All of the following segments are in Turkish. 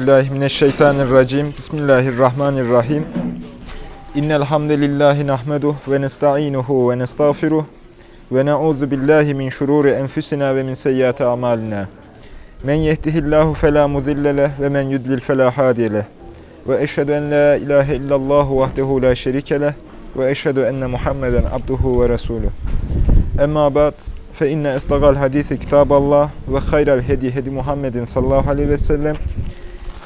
billahi mineşşeytanirracim. Bismillahirrahmanirrahim. İnnel hamdelellahi nahmeduh ve nestainuhu ve nestağfiruh ve na'udzu billahi min şururi enfusina ve min seyyiati amalina. Men yehdihillahu fela mudille leh ve men yudlil fela hadiye. Ve eşhedü en la ilahe illallah vahdehu la şerike ve eşhedü enne Muhammeden abduhu ve resuluh. Emma ba'd fe inne estagal hadisi kitaballah ve hayral hedi hedi Muhammedin sallallahu aleyhi ve sellem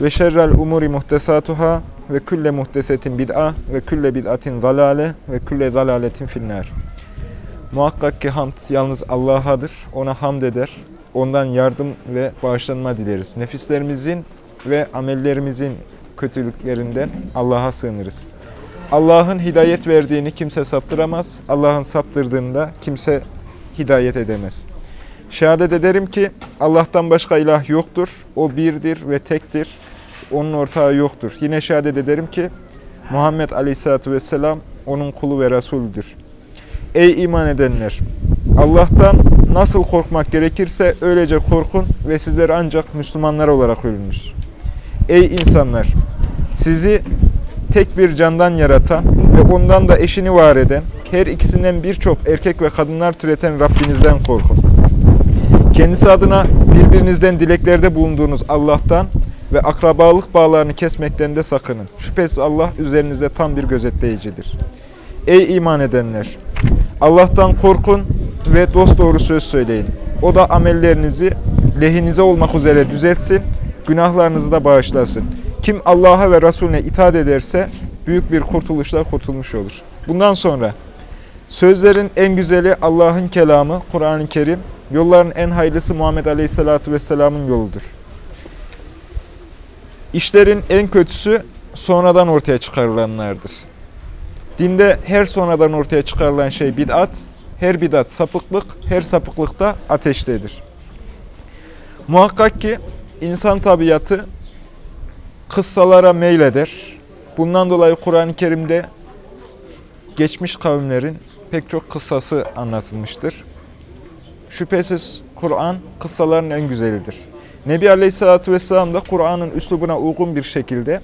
ve şerrel umuri muhtesatuhâ ve külle muhtesetin bid'a ve külle bid'atin zalale ve külle zalaletin finnâr. Muhakkak ki hamd yalnız Allah'adır. Ona hamd eder. Ondan yardım ve bağışlanma dileriz. Nefislerimizin ve amellerimizin kötülüklerinden Allah'a sığınırız. Allah'ın hidayet verdiğini kimse saptıramaz. Allah'ın saptırdığını da kimse hidayet edemez. Şehadet ederim ki Allah'tan başka ilah yoktur. O birdir ve tektir. Onun ortağı yoktur. Yine şehadet ederim ki Muhammed Aleyhisselatü Vesselam onun kulu ve Resulüdür. Ey iman edenler! Allah'tan nasıl korkmak gerekirse öylece korkun ve sizler ancak Müslümanlar olarak ölünüz. Ey insanlar! Sizi tek bir candan yaratan ve ondan da eşini var eden, her ikisinden birçok erkek ve kadınlar türeten Rabbinizden korkun. Kendisi adına birbirinizden dileklerde bulunduğunuz Allah'tan ve akrabalık bağlarını kesmekten de sakının. Şüphesiz Allah üzerinizde tam bir gözetleyicidir. Ey iman edenler! Allah'tan korkun ve dosdoğru söz söyleyin. O da amellerinizi lehinize olmak üzere düzeltsin, günahlarınızı da bağışlasın. Kim Allah'a ve Resulüne itaat ederse büyük bir kurtuluşla kurtulmuş olur. Bundan sonra sözlerin en güzeli Allah'ın kelamı, Kur'an-ı Kerim, yolların en hayırlısı Muhammed Aleyhisselatü Vesselam'ın yoludur. İşlerin en kötüsü sonradan ortaya çıkarılanlardır. Dinde her sonradan ortaya çıkarılan şey bid'at, her bid'at sapıklık, her sapıklık da ateştedir. Muhakkak ki insan tabiatı kıssalara meyleder. Bundan dolayı Kur'an-ı Kerim'de geçmiş kavimlerin pek çok kıssası anlatılmıştır. Şüphesiz Kur'an kıssaların en güzelidir. Nebi Aleyhisselatü Vesselam da Kur'an'ın üslubuna uygun bir şekilde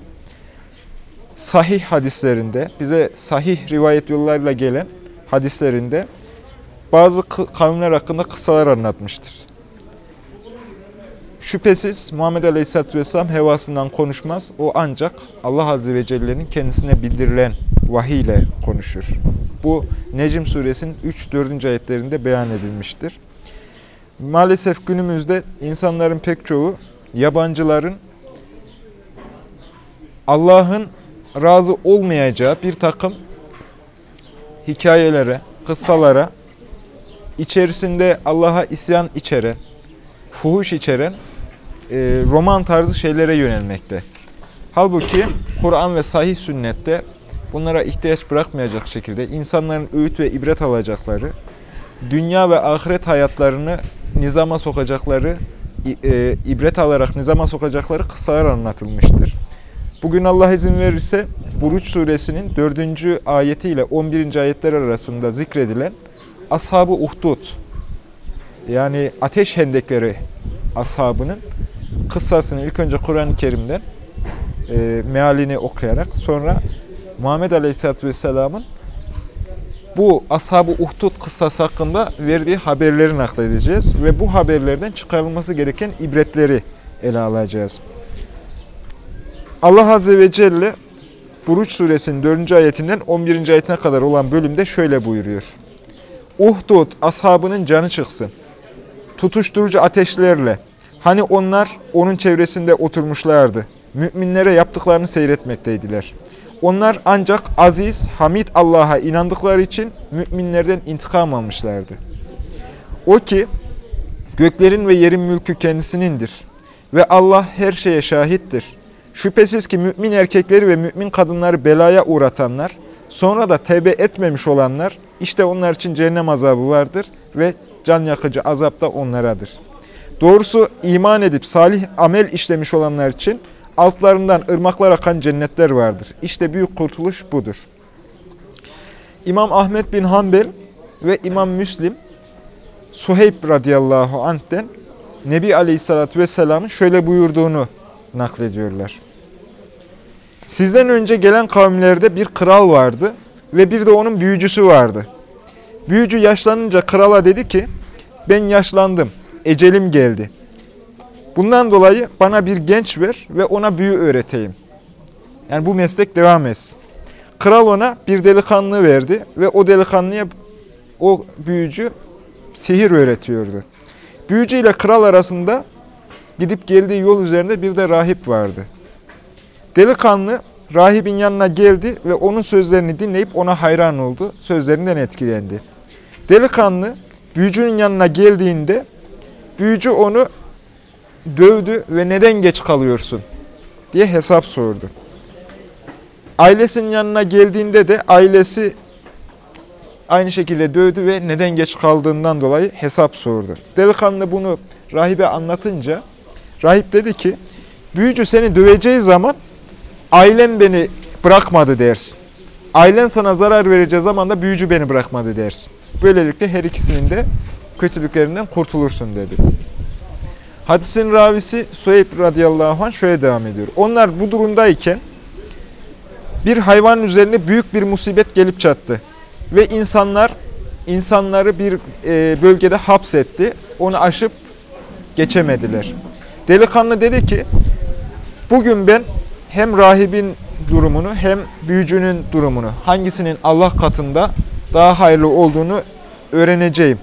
sahih hadislerinde, bize sahih rivayet yollarıyla gelen hadislerinde bazı kavimler hakkında kıssalar anlatmıştır. Şüphesiz Muhammed Aleyhisselatü Vesselam hevasından konuşmaz. O ancak Allah Azze ve Celle'nin kendisine bildirilen vahiy ile konuşur. Bu Necm suresinin 3-4. ayetlerinde beyan edilmiştir. Maalesef günümüzde insanların pek çoğu yabancıların Allah'ın razı olmayacağı bir takım hikayelere, kıssalara, içerisinde Allah'a isyan içeren, fuhuş içeren e, roman tarzı şeylere yönelmekte. Halbuki Kur'an ve sahih sünnette bunlara ihtiyaç bırakmayacak şekilde insanların öğüt ve ibret alacakları, dünya ve ahiret hayatlarını nizama sokacakları, e, ibret alarak nizama sokacakları kıssalar anlatılmıştır. Bugün Allah izin verirse Buruç suresinin 4. ayeti ile 11. ayetler arasında zikredilen Ashab-ı Uhdud yani ateş hendekleri ashabının kıssasını ilk önce Kur'an-ı Kerim'den e, mealini okuyarak sonra Muhammed Aleyhisselatü Vesselam'ın bu Ashab-ı Uhdud kıssası hakkında verdiği haberleri nakledeceğiz ve bu haberlerden çıkarılması gereken ibretleri ele alacağız. Allah Azze ve Celle Buruç suresinin 4. ayetinden 11. ayetine kadar olan bölümde şöyle buyuruyor. Uhdud ashabının canı çıksın. Tutuşturucu ateşlerle. Hani onlar onun çevresinde oturmuşlardı. Müminlere yaptıklarını seyretmekteydiler. Onlar ancak aziz, hamid Allah'a inandıkları için müminlerden intikam almışlardı. O ki göklerin ve yerin mülkü kendisinindir. Ve Allah her şeye şahittir. Şüphesiz ki mümin erkekleri ve mümin kadınları belaya uğratanlar, sonra da tevbe etmemiş olanlar, işte onlar için cehennem azabı vardır ve can yakıcı azap da onlaradır. Doğrusu iman edip salih amel işlemiş olanlar için altlarından ırmaklar akan cennetler vardır. İşte büyük kurtuluş budur. İmam Ahmet bin Hanbel ve İmam Müslim, Suheyb radıyallahu anh'ten Nebi Aleyhisselatü Vesselam'ın şöyle buyurduğunu naklediyorlar. Sizden önce gelen kavimlerde bir kral vardı ve bir de onun büyücüsü vardı. Büyücü yaşlanınca krala dedi ki, ben yaşlandım, ecelim geldi. Bundan dolayı bana bir genç ver ve ona büyü öğreteyim. Yani bu meslek devam etsin. Kral ona bir delikanlı verdi ve o delikanlıya o büyücü sihir öğretiyordu. Büyücü ile kral arasında gidip geldiği yol üzerinde bir de rahip vardı. Delikanlı rahibin yanına geldi ve onun sözlerini dinleyip ona hayran oldu. Sözlerinden etkilendi. Delikanlı büyücünün yanına geldiğinde büyücü onu dövdü ve neden geç kalıyorsun diye hesap sordu. Ailesinin yanına geldiğinde de ailesi aynı şekilde dövdü ve neden geç kaldığından dolayı hesap sordu. Delikanlı bunu rahibe anlatınca rahip dedi ki büyücü seni döveceği zaman ailem beni bırakmadı dersin. Ailen sana zarar vereceği zaman da büyücü beni bırakmadı dersin. Böylelikle her ikisinin de kötülüklerinden kurtulursun dedi. Hadisin ravisi Suheyb radıyallahu anh şöyle devam ediyor. Onlar bu durumdayken bir hayvan üzerine büyük bir musibet gelip çattı. Ve insanlar insanları bir e, bölgede hapsetti. Onu aşıp geçemediler. Delikanlı dedi ki bugün ben hem rahibin durumunu hem büyücünün durumunu hangisinin Allah katında daha hayırlı olduğunu öğreneceğim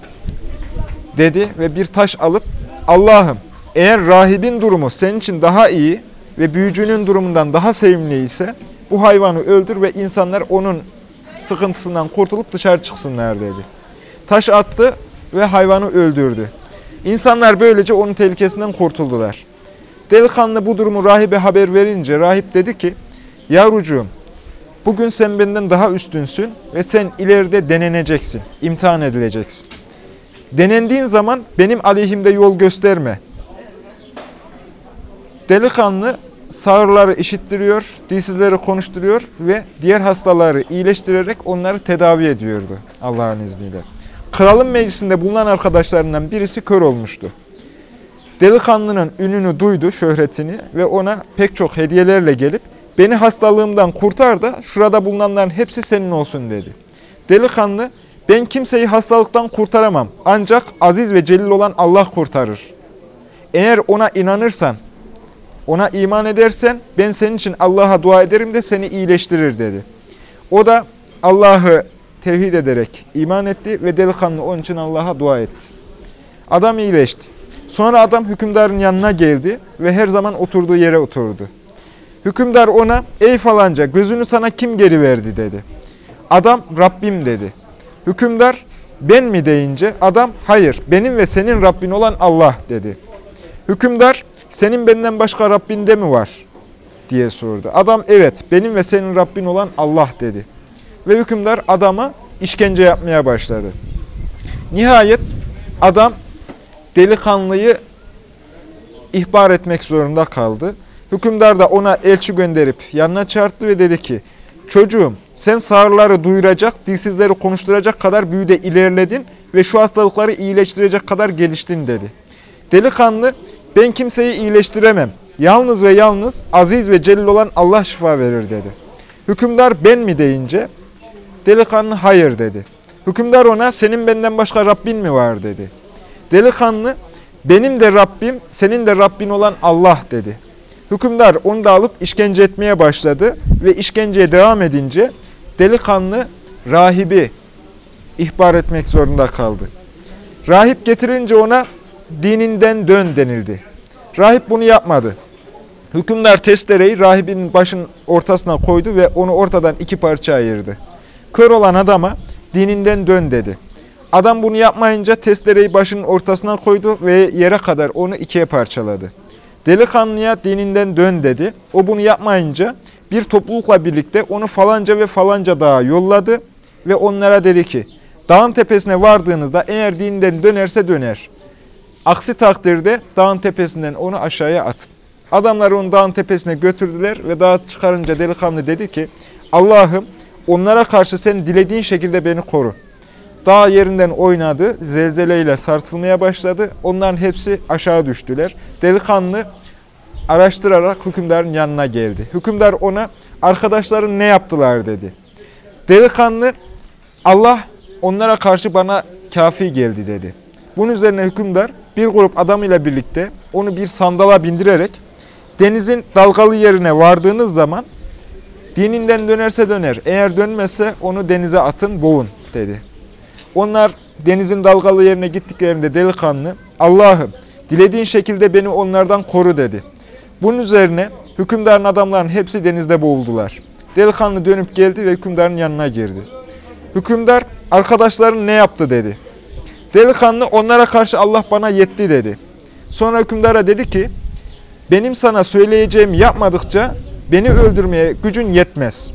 dedi ve bir taş alıp Allah'ım eğer rahibin durumu senin için daha iyi ve büyücünün durumundan daha sevimli ise bu hayvanı öldür ve insanlar onun sıkıntısından kurtulup dışarı çıksınlar dedi. Taş attı ve hayvanı öldürdü. İnsanlar böylece onun tehlikesinden kurtuldular. Delikanlı bu durumu rahibe haber verince rahip dedi ki, Yavrucuğum, bugün sen benden daha üstünsün ve sen ileride deneneceksin, imtihan edileceksin. Denendiğin zaman benim aleyhimde yol gösterme. Delikanlı sağırları işittiriyor, dilsizleri konuşturuyor ve diğer hastaları iyileştirerek onları tedavi ediyordu Allah'ın izniyle. Kralın meclisinde bulunan arkadaşlarından birisi kör olmuştu. Delikanlının ününü duydu, şöhretini ve ona pek çok hediyelerle gelip beni hastalığımdan kurtar da şurada bulunanların hepsi senin olsun dedi. Delikanlı ben kimseyi hastalıktan kurtaramam ancak aziz ve celil olan Allah kurtarır. Eğer ona inanırsan, ona iman edersen ben senin için Allah'a dua ederim de seni iyileştirir dedi. O da Allah'ı tevhid ederek iman etti ve delikanlı onun için Allah'a dua etti. Adam iyileşti. Sonra adam hükümdarın yanına geldi ve her zaman oturduğu yere oturdu. Hükümdar ona ey falanca gözünü sana kim geri verdi dedi. Adam Rabbim dedi. Hükümdar ben mi deyince adam hayır benim ve senin Rabbin olan Allah dedi. Hükümdar senin benden başka Rabbin de mi var diye sordu. Adam evet benim ve senin Rabbin olan Allah dedi. Ve hükümdar adama işkence yapmaya başladı. Nihayet adam delikanlıyı ihbar etmek zorunda kaldı. Hükümdar da ona elçi gönderip yanına çağırdı ve dedi ki, çocuğum sen sağırları duyuracak, dilsizleri konuşturacak kadar büyüde ilerledin ve şu hastalıkları iyileştirecek kadar geliştin dedi. Delikanlı, ben kimseyi iyileştiremem. Yalnız ve yalnız aziz ve celil olan Allah şifa verir dedi. Hükümdar ben mi deyince, delikanlı hayır dedi. Hükümdar ona senin benden başka Rabbin mi var dedi. Delikanlı benim de Rabbim senin de Rabbin olan Allah dedi. Hükümdar onu da alıp işkence etmeye başladı ve işkenceye devam edince delikanlı rahibi ihbar etmek zorunda kaldı. Rahip getirince ona dininden dön denildi. Rahip bunu yapmadı. Hükümdar testereyi rahibin başın ortasına koydu ve onu ortadan iki parça ayırdı. Kör olan adama dininden dön dedi. Adam bunu yapmayınca testereyi başının ortasına koydu ve yere kadar onu ikiye parçaladı. Delikanlıya dininden dön dedi. O bunu yapmayınca bir toplulukla birlikte onu falanca ve falanca dağa yolladı ve onlara dedi ki dağın tepesine vardığınızda eğer dininden dönerse döner. Aksi takdirde dağın tepesinden onu aşağıya atın. Adamlar onu dağın tepesine götürdüler ve dağa çıkarınca delikanlı dedi ki Allah'ım onlara karşı sen dilediğin şekilde beni koru. Dağ yerinden oynadı, zelzeleyle sarsılmaya başladı. Onların hepsi aşağı düştüler. Delikanlı araştırarak hükümdarın yanına geldi. Hükümdar ona arkadaşların ne yaptılar dedi. Delikanlı Allah onlara karşı bana kafi geldi dedi. Bunun üzerine hükümdar bir grup adamıyla birlikte onu bir sandala bindirerek denizin dalgalı yerine vardığınız zaman dininden dönerse döner, eğer dönmezse onu denize atın, boğun dedi. Onlar denizin dalgalı yerine gittiklerinde delikanlı Allah'ım dilediğin şekilde beni onlardan koru dedi. Bunun üzerine hükümdarın adamların hepsi denizde boğuldular. Delikanlı dönüp geldi ve hükümdarın yanına girdi. Hükümdar arkadaşların ne yaptı dedi. Delikanlı onlara karşı Allah bana yetti dedi. Sonra hükümdara dedi ki benim sana söyleyeceğimi yapmadıkça beni öldürmeye gücün yetmez.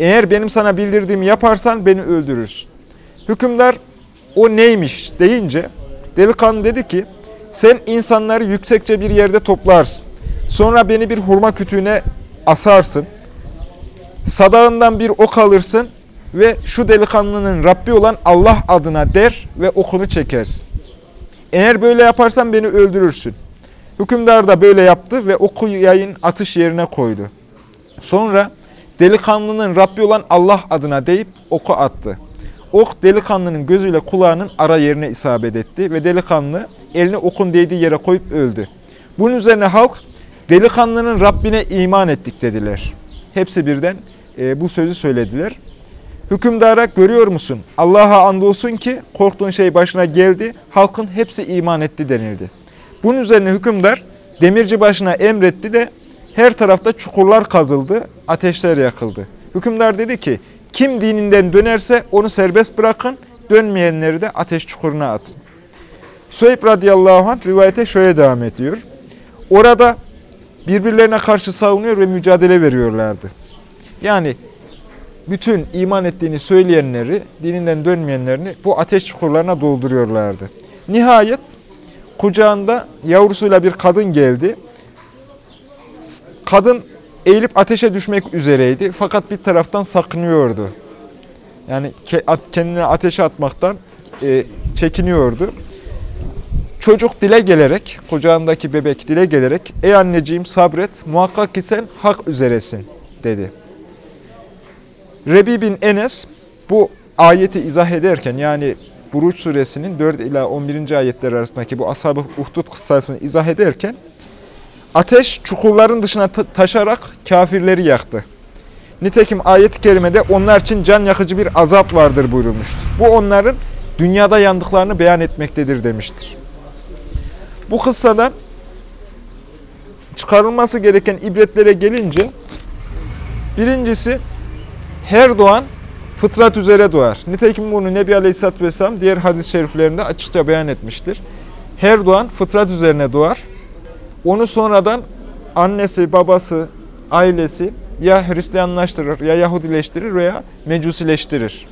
Eğer benim sana bildirdiğimi yaparsan beni öldürürsün. Hükümdar o neymiş deyince delikanlı dedi ki sen insanları yüksekçe bir yerde toplarsın. Sonra beni bir hurma kütüğüne asarsın. Sadağından bir ok alırsın ve şu delikanlının Rabbi olan Allah adına der ve okunu çekersin. Eğer böyle yaparsan beni öldürürsün. Hükümdar da böyle yaptı ve oku yayın atış yerine koydu. Sonra delikanlının Rabbi olan Allah adına deyip oku attı. Ok delikanlının gözüyle kulağının ara yerine isabet etti ve delikanlı elini okun değdiği yere koyup öldü. Bunun üzerine halk delikanlının Rabbine iman ettik dediler. Hepsi birden e, bu sözü söylediler. Hükümdara görüyor musun? Allah'a andolsun ki korktuğun şey başına geldi. Halkın hepsi iman etti denildi. Bunun üzerine hükümdar demirci başına emretti de her tarafta çukurlar kazıldı, ateşler yakıldı. Hükümdar dedi ki kim dininden dönerse onu serbest bırakın, dönmeyenleri de ateş çukuruna atın. Süheyb radıyallahu anh rivayete şöyle devam ediyor. Orada birbirlerine karşı savunuyor ve mücadele veriyorlardı. Yani bütün iman ettiğini söyleyenleri, dininden dönmeyenlerini bu ateş çukurlarına dolduruyorlardı. Nihayet kucağında yavrusuyla bir kadın geldi. Kadın eğilip ateşe düşmek üzereydi fakat bir taraftan sakınıyordu. Yani kendini ateşe atmaktan e, çekiniyordu. Çocuk dile gelerek, kucağındaki bebek dile gelerek, ey anneciğim sabret, muhakkak ki sen hak üzeresin dedi. Rebi bin Enes bu ayeti izah ederken yani Buruç suresinin 4 ila 11. ayetler arasındaki bu ashab-ı uhdud kıssasını izah ederken ateş çukurların dışına taşarak kafirleri yaktı. Nitekim ayet-i kerimede onlar için can yakıcı bir azap vardır buyurulmuştur. Bu onların dünyada yandıklarını beyan etmektedir demiştir. Bu kıssadan çıkarılması gereken ibretlere gelince birincisi her doğan fıtrat üzere doğar. Nitekim bunu Nebi Aleyhisselatü Vesselam diğer hadis-i şeriflerinde açıkça beyan etmiştir. Her doğan fıtrat üzerine doğar. Onu sonradan annesi, babası, ailesi ya Hristiyanlaştırır, ya Yahudileştirir veya Mecusileştirir.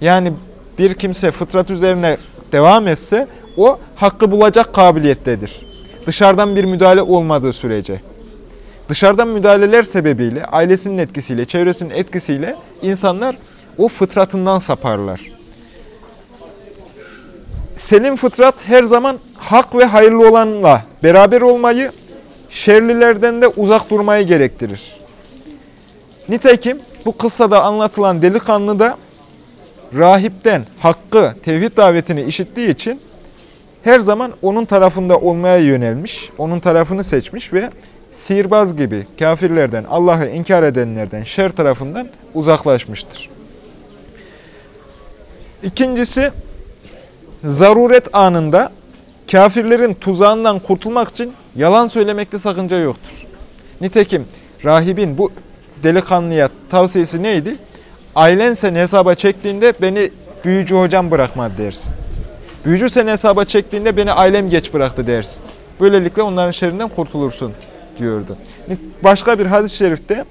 Yani bir kimse fıtrat üzerine devam etse o hakkı bulacak kabiliyettedir. Dışarıdan bir müdahale olmadığı sürece. Dışarıdan müdahaleler sebebiyle, ailesinin etkisiyle, çevresinin etkisiyle insanlar o fıtratından saparlar. Senin fıtrat her zaman hak ve hayırlı olanla beraber olmayı, şerlilerden de uzak durmayı gerektirir. Nitekim bu kıssada anlatılan delikanlı da rahipten hakkı, tevhid davetini işittiği için her zaman onun tarafında olmaya yönelmiş, onun tarafını seçmiş ve sihirbaz gibi kafirlerden, Allah'ı inkar edenlerden, şer tarafından uzaklaşmıştır. İkincisi, zaruret anında kafirlerin tuzağından kurtulmak için yalan söylemekte sakınca yoktur. Nitekim rahibin bu delikanlıya tavsiyesi neydi? Ailen seni hesaba çektiğinde beni büyücü hocam bırakmadı dersin. Büyücü seni hesaba çektiğinde beni ailem geç bıraktı dersin. Böylelikle onların şerrinden kurtulursun diyordu. Başka bir hadis-i şerifte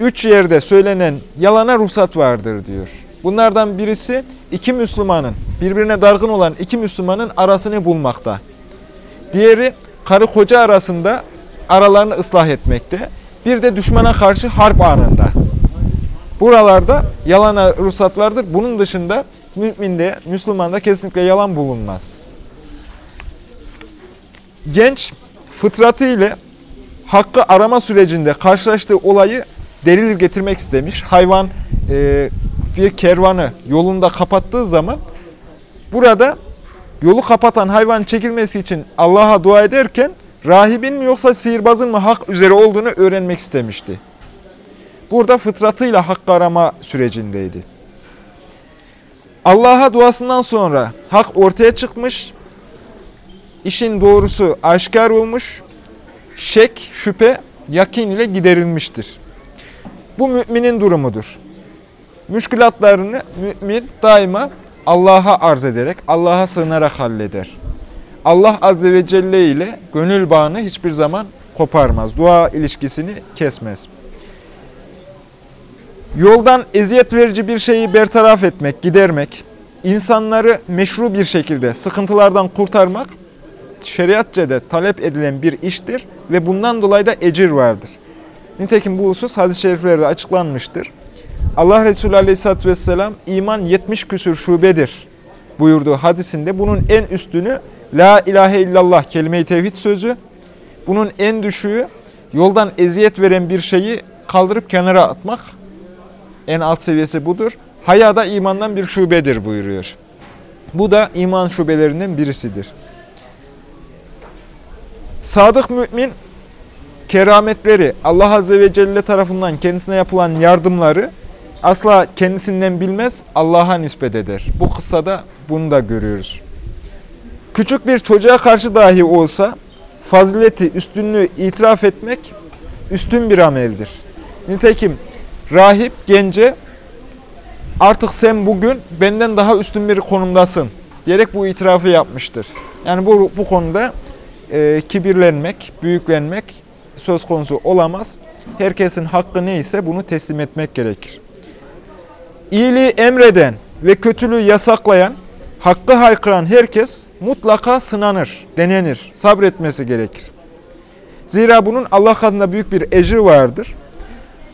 üç yerde söylenen yalana ruhsat vardır diyor. Bunlardan birisi iki Müslümanın, birbirine dargın olan iki Müslümanın arasını bulmakta. Diğeri karı koca arasında aralarını ıslah etmekte. Bir de düşmana karşı harp anında. Buralarda yalana ruhsat vardır. Bunun dışında müminde, Müslümanda kesinlikle yalan bulunmaz. Genç fıtratı ile hakkı arama sürecinde karşılaştığı olayı delil getirmek istemiş. Hayvan e, bir kervanı yolunda kapattığı zaman burada yolu kapatan hayvan çekilmesi için Allah'a dua ederken rahibin mi yoksa sihirbazın mı hak üzere olduğunu öğrenmek istemişti. Burada fıtratıyla hakkı arama sürecindeydi. Allah'a duasından sonra hak ortaya çıkmış, işin doğrusu aşikar olmuş, şek, şüphe, yakin ile giderilmiştir. Bu müminin durumudur. Müşkülatlarını mümin daima Allah'a arz ederek, Allah'a sığınarak halleder. Allah Azze ve Celle ile gönül bağını hiçbir zaman koparmaz. Dua ilişkisini kesmez. Yoldan eziyet verici bir şeyi bertaraf etmek, gidermek, insanları meşru bir şekilde sıkıntılardan kurtarmak, şeriatça da talep edilen bir iştir ve bundan dolayı da ecir vardır. Nitekim bu husus hadis-i şeriflerde açıklanmıştır. Allah Resulü Aleyhisselatü Vesselam iman 70 küsür şubedir buyurduğu hadisinde bunun en üstünü La ilahe illallah kelime-i tevhid sözü, bunun en düşüğü yoldan eziyet veren bir şeyi kaldırıp kenara atmak, en alt seviyesi budur. Haya da imandan bir şubedir buyuruyor. Bu da iman şubelerinden birisidir. Sadık mümin kerametleri Allah Azze ve Celle tarafından kendisine yapılan yardımları asla kendisinden bilmez, Allah'a nispet eder. Bu kıssada bunu da görüyoruz. Küçük bir çocuğa karşı dahi olsa fazileti, üstünlüğü itiraf etmek üstün bir ameldir. Nitekim rahip gence artık sen bugün benden daha üstün bir konumdasın diyerek bu itirafı yapmıştır. Yani bu, bu konuda e, kibirlenmek, büyüklenmek söz konusu olamaz. Herkesin hakkı neyse bunu teslim etmek gerekir. İyiliği emreden ve kötülüğü yasaklayan, hakkı haykıran herkes mutlaka sınanır, denenir, sabretmesi gerekir. Zira bunun Allah katında büyük bir ecri vardır.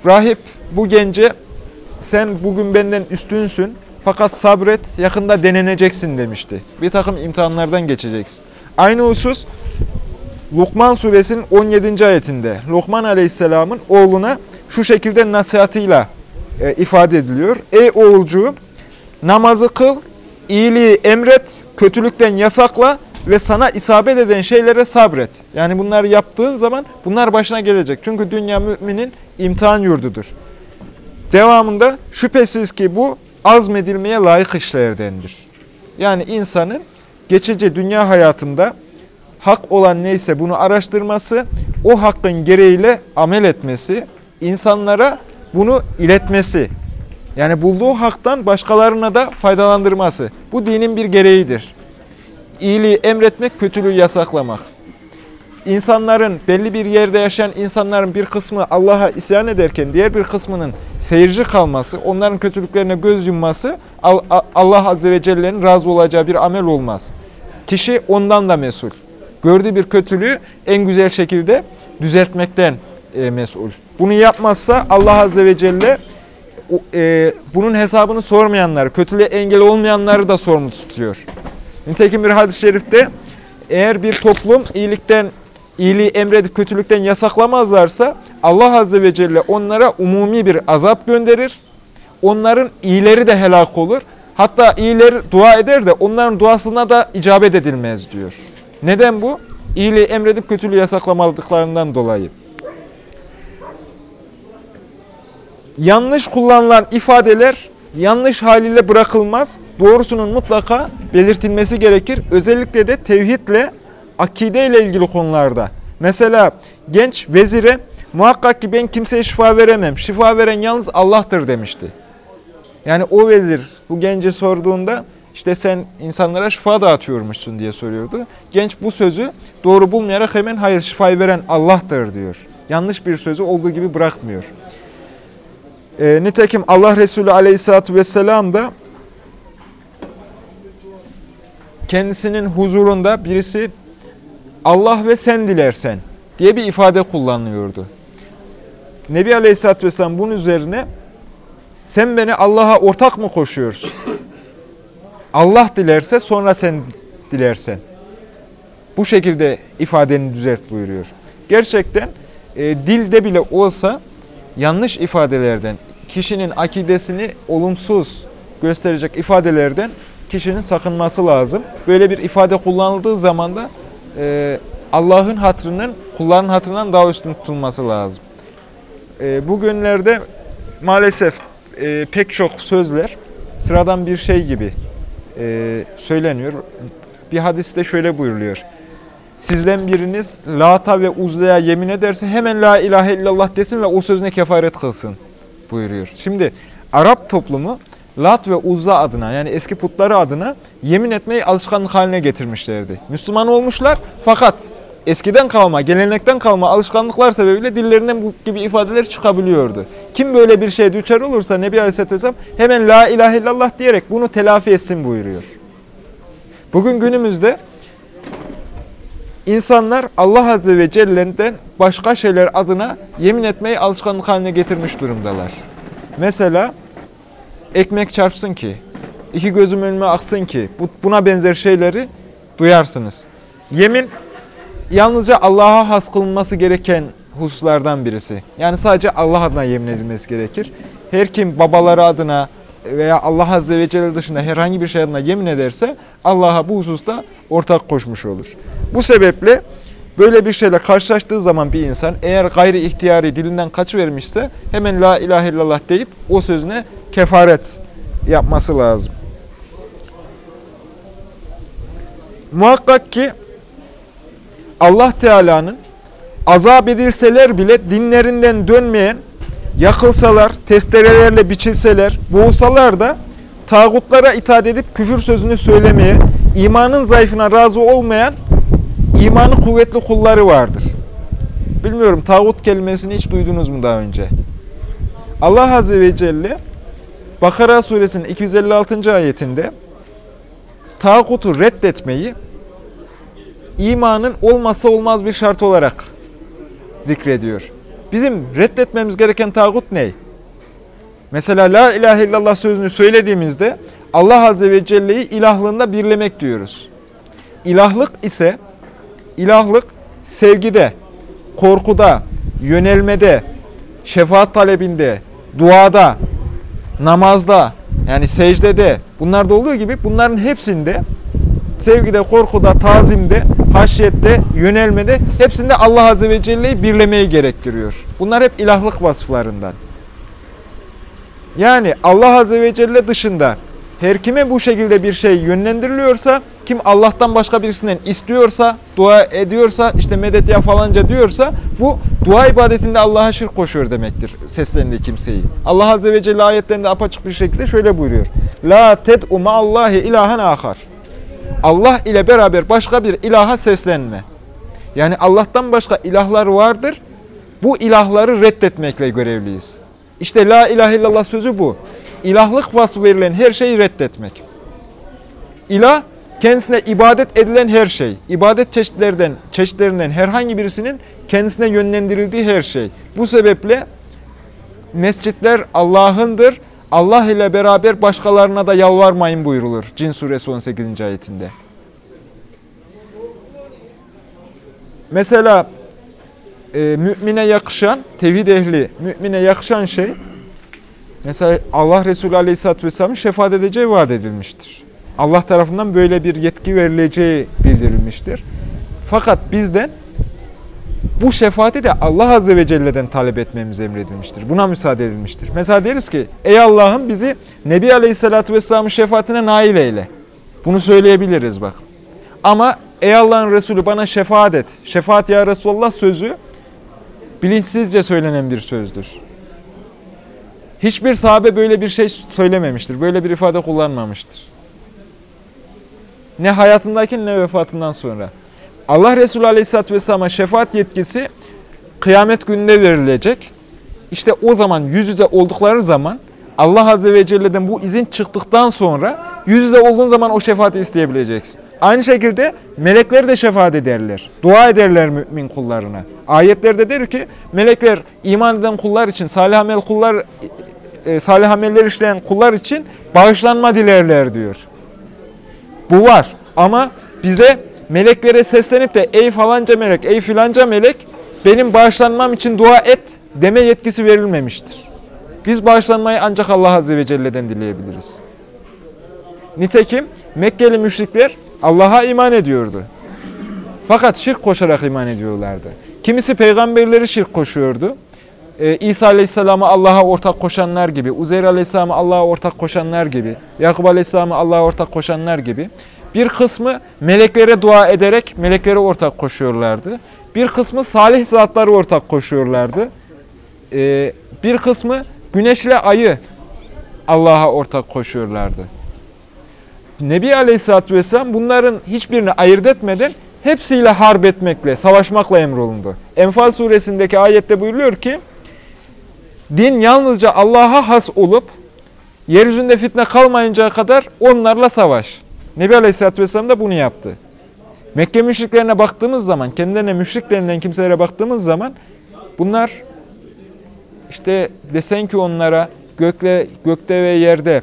Rahip bu gence sen bugün benden üstünsün fakat sabret yakında deneneceksin demişti. Bir takım imtihanlardan geçeceksin. Aynı husus Lokman suresinin 17. ayetinde Lokman aleyhisselamın oğluna şu şekilde nasihatıyla e, ifade ediliyor. Ey oğulcuğum namazı kıl, iyiliği emret, kötülükten yasakla ve sana isabet eden şeylere sabret. Yani bunları yaptığın zaman bunlar başına gelecek. Çünkü dünya müminin imtihan yurdudur. Devamında şüphesiz ki bu azmedilmeye layık işlerdendir. Yani insanın geçici dünya hayatında hak olan neyse bunu araştırması, o hakkın gereğiyle amel etmesi, insanlara bunu iletmesi. Yani bulduğu haktan başkalarına da faydalandırması. Bu dinin bir gereğidir. İyiliği emretmek, kötülüğü yasaklamak. İnsanların, belli bir yerde yaşayan insanların bir kısmı Allah'a isyan ederken diğer bir kısmının seyirci kalması, onların kötülüklerine göz yumması Allah Azze ve Celle'nin razı olacağı bir amel olmaz. Kişi ondan da mesul. Gördüğü bir kötülüğü en güzel şekilde düzeltmekten e, mesul. Bunu yapmazsa Allah Azze ve Celle e, bunun hesabını sormayanları, kötülüğe engel olmayanları da sorumlu tutuyor. Nitekim bir hadis-i şerifte eğer bir toplum iyilikten iyiliği emredip kötülükten yasaklamazlarsa Allah Azze ve Celle onlara umumi bir azap gönderir. Onların iyileri de helak olur. Hatta iyileri dua eder de onların duasına da icabet edilmez diyor. Neden bu? İyiliği emredip kötülüğü yasaklamadıklarından dolayı. Yanlış kullanılan ifadeler yanlış haliyle bırakılmaz. Doğrusunun mutlaka belirtilmesi gerekir. Özellikle de tevhidle, akide ile ilgili konularda. Mesela genç vezire muhakkak ki ben kimseye şifa veremem. Şifa veren yalnız Allah'tır demişti. Yani o vezir bu gence sorduğunda işte sen insanlara şifa dağıtıyormuşsun diye soruyordu. Genç bu sözü doğru bulmayarak hemen hayır şifayı veren Allah'tır diyor. Yanlış bir sözü olduğu gibi bırakmıyor. E, nitekim Allah Resulü aleyhissalatü vesselam da kendisinin huzurunda birisi Allah ve sen dilersen diye bir ifade kullanıyordu. Nebi Aleyhisselatü Vesselam bunun üzerine sen beni Allah'a ortak mı koşuyorsun? Allah dilerse sonra sen dilersen. Bu şekilde ifadeni düzelt buyuruyor. Gerçekten e, dilde bile olsa yanlış ifadelerden, kişinin akidesini olumsuz gösterecek ifadelerden kişinin sakınması lazım. Böyle bir ifade kullanıldığı zaman da e, Allah'ın hatrının kulların hatrından daha üstün tutulması lazım. E, bugünlerde maalesef e, pek çok sözler sıradan bir şey gibi e, söyleniyor. Bir hadiste şöyle buyuruluyor. Sizden biriniz Lata ve Uzda'ya yemin ederse hemen La ilahe illallah desin ve o sözüne kefaret kılsın buyuruyor. Şimdi Arap toplumu Lat ve Uzza adına yani eski putları adına yemin etmeyi alışkanlık haline getirmişlerdi. Müslüman olmuşlar fakat eskiden kalma, gelenekten kalma alışkanlıklar sebebiyle dillerinden bu gibi ifadeler çıkabiliyordu. Kim böyle bir şeye düşer olursa Nebi Aleyhisselatü Vesselam hemen La ilahe illallah diyerek bunu telafi etsin buyuruyor. Bugün günümüzde insanlar Allah Azze ve Celle'den başka şeyler adına yemin etmeyi alışkanlık haline getirmiş durumdalar. Mesela ekmek çarpsın ki, iki gözüm önüme aksın ki buna benzer şeyleri duyarsınız. Yemin yalnızca Allah'a has kılınması gereken hususlardan birisi. Yani sadece Allah adına yemin edilmesi gerekir. Her kim babaları adına veya Allah Azze ve Celle dışında herhangi bir şey adına yemin ederse Allah'a bu hususta ortak koşmuş olur. Bu sebeple böyle bir şeyle karşılaştığı zaman bir insan eğer gayri ihtiyari dilinden kaçıvermişse hemen la ilahe illallah deyip o sözüne kefaret yapması lazım. Muhakkak ki Allah Teala'nın azap edilseler bile dinlerinden dönmeyen, yakılsalar, testerelerle biçilseler, boğulsalar da tağutlara itaat edip küfür sözünü söylemeye, imanın zayıfına razı olmayan imanı kuvvetli kulları vardır. Bilmiyorum tağut kelimesini hiç duydunuz mu daha önce? Allah Azze ve Celle Bakara suresinin 256. ayetinde tağutu reddetmeyi imanın olmazsa olmaz bir şart olarak zikrediyor. Bizim reddetmemiz gereken tağut ne? Mesela la ilahe illallah sözünü söylediğimizde Allah Azze ve Celle'yi ilahlığında birlemek diyoruz. İlahlık ise ilahlık sevgide, korkuda, yönelmede, şefaat talebinde, duada, namazda, yani secdede, bunlarda olduğu gibi bunların hepsinde sevgide, korkuda, tazimde, haşyette, yönelmede hepsinde Allah Azze ve Celle'yi birlemeyi gerektiriyor. Bunlar hep ilahlık vasıflarından. Yani Allah Azze ve Celle dışında her kime bu şekilde bir şey yönlendiriliyorsa, kim Allah'tan başka birisinden istiyorsa, dua ediyorsa, işte medet ya falanca diyorsa, bu dua ibadetinde Allah'a şirk koşuyor demektir seslendiği kimseyi. Allah Azze ve Celle ayetlerinde apaçık bir şekilde şöyle buyuruyor. La ted'u ma'allahi ilahen ahar. Allah ile beraber başka bir ilaha seslenme. Yani Allah'tan başka ilahlar vardır. Bu ilahları reddetmekle görevliyiz. İşte la ilahe illallah sözü bu. İlahlık vasfı verilen her şeyi reddetmek. İlah kendisine ibadet edilen her şey. İbadet çeşitlerinden, çeşitlerinden herhangi birisinin kendisine yönlendirildiği her şey. Bu sebeple mescitler Allah'ındır. Allah ile beraber başkalarına da yalvarmayın buyurulur. Cin suresi 18. ayetinde. Mesela e, mümine yakışan, tevhid ehli mümine yakışan şey, mesela Allah Resulü Aleyhisselatü Vesselam'ın şefaat edeceği vaat edilmiştir. Allah tarafından böyle bir yetki verileceği bildirilmiştir. Fakat bizden bu şefaati de Allah Azze ve Celle'den talep etmemiz emredilmiştir. Buna müsaade edilmiştir. Mesela deriz ki, ey Allah'ım bizi Nebi Aleyhisselatü Vesselam'ın şefaatine nail eyle. Bunu söyleyebiliriz bak. Ama ey Allah'ın Resulü bana şefaat et. Şefaat ya Resulullah sözü bilinçsizce söylenen bir sözdür. Hiçbir sahabe böyle bir şey söylememiştir. Böyle bir ifade kullanmamıştır. Ne hayatındaki ne vefatından sonra. Allah Resulü Aleyhisselatü Vesselam'a şefaat yetkisi kıyamet gününde verilecek. İşte o zaman yüz yüze oldukları zaman Allah Azze ve Celle'den bu izin çıktıktan sonra yüz yüze olduğun zaman o şefaati isteyebileceksin. Aynı şekilde melekler de şefaat ederler. Dua ederler mümin kullarına. Ayetlerde der ki melekler iman eden kullar için, salih amel kullar e, salih ameller işleyen kullar için bağışlanma dilerler diyor. Bu var ama bize meleklere seslenip de ey falanca melek, ey filanca melek benim bağışlanmam için dua et deme yetkisi verilmemiştir. Biz bağışlanmayı ancak Allah Azze ve Celle'den dileyebiliriz. Nitekim Mekkeli müşrikler Allah'a iman ediyordu. Fakat şirk koşarak iman ediyorlardı. Kimisi peygamberleri şirk koşuyordu. Ee, İsa Aleyhisselam'ı Allah'a ortak koşanlar gibi, Uzeyr Aleyhisselam'ı Allah'a ortak koşanlar gibi, Yakup Aleyhisselam'ı Allah'a ortak koşanlar gibi. Bir kısmı meleklere dua ederek meleklere ortak koşuyorlardı. Bir kısmı salih zatları ortak koşuyorlardı. Ee, bir kısmı güneşle ayı Allah'a ortak koşuyorlardı. Nebi Aleyhisselatü Vesselam bunların hiçbirini ayırt etmeden hepsiyle harp etmekle, savaşmakla emrolundu. Enfal suresindeki ayette buyuruyor ki, din yalnızca Allah'a has olup, yeryüzünde fitne kalmayıncaya kadar onlarla savaş. Nebi Aleyhisselatü Vesselam da bunu yaptı. Mekke müşriklerine baktığımız zaman, kendilerine müşrik denilen kimselere baktığımız zaman, bunlar işte desen ki onlara gökle, gökte ve yerde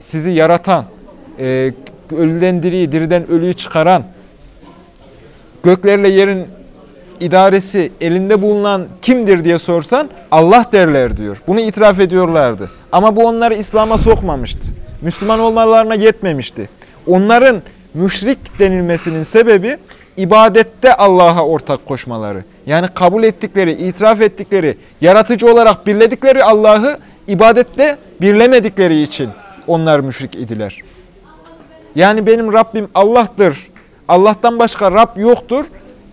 sizi yaratan, e, ölüden diriyi, diriden ölüyü çıkaran, göklerle yerin idaresi elinde bulunan kimdir diye sorsan Allah derler diyor. Bunu itiraf ediyorlardı. Ama bu onları İslam'a sokmamıştı. Müslüman olmalarına yetmemişti. Onların müşrik denilmesinin sebebi ibadette Allah'a ortak koşmaları. Yani kabul ettikleri, itiraf ettikleri, yaratıcı olarak birledikleri Allah'ı ibadette birlemedikleri için onlar müşrik idiler. Yani benim Rabbim Allah'tır, Allah'tan başka Rab yoktur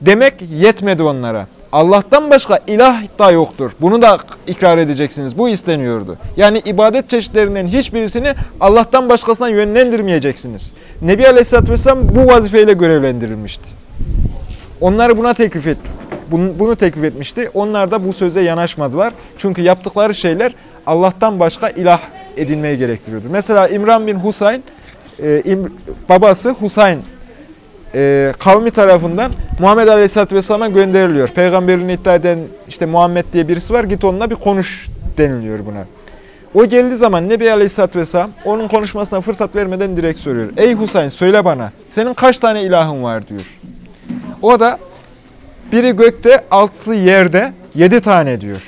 demek yetmedi onlara. Allah'tan başka ilah da yoktur. Bunu da ikrar edeceksiniz. Bu isteniyordu. Yani ibadet çeşitlerinden hiçbirisini Allah'tan başkasına yönlendirmeyeceksiniz. Nebi Aleyhisselatü Vesselam bu vazifeyle görevlendirilmişti. Onları buna teklif et, bunu, teklif etmişti. Onlar da bu söze yanaşmadılar. Çünkü yaptıkları şeyler Allah'tan başka ilah edinmeyi gerektiriyordu. Mesela İmran bin Husayn, e, babası Husayn e, kavmi tarafından Muhammed Aleyhisselatü Vesselam'a gönderiliyor. Peygamberliğini iddia eden işte Muhammed diye birisi var git onunla bir konuş deniliyor buna. O geldiği zaman Nebi Aleyhisselatü Vesselam onun konuşmasına fırsat vermeden direkt soruyor. Ey Husayn söyle bana senin kaç tane ilahın var diyor. O da biri gökte altısı yerde yedi tane diyor.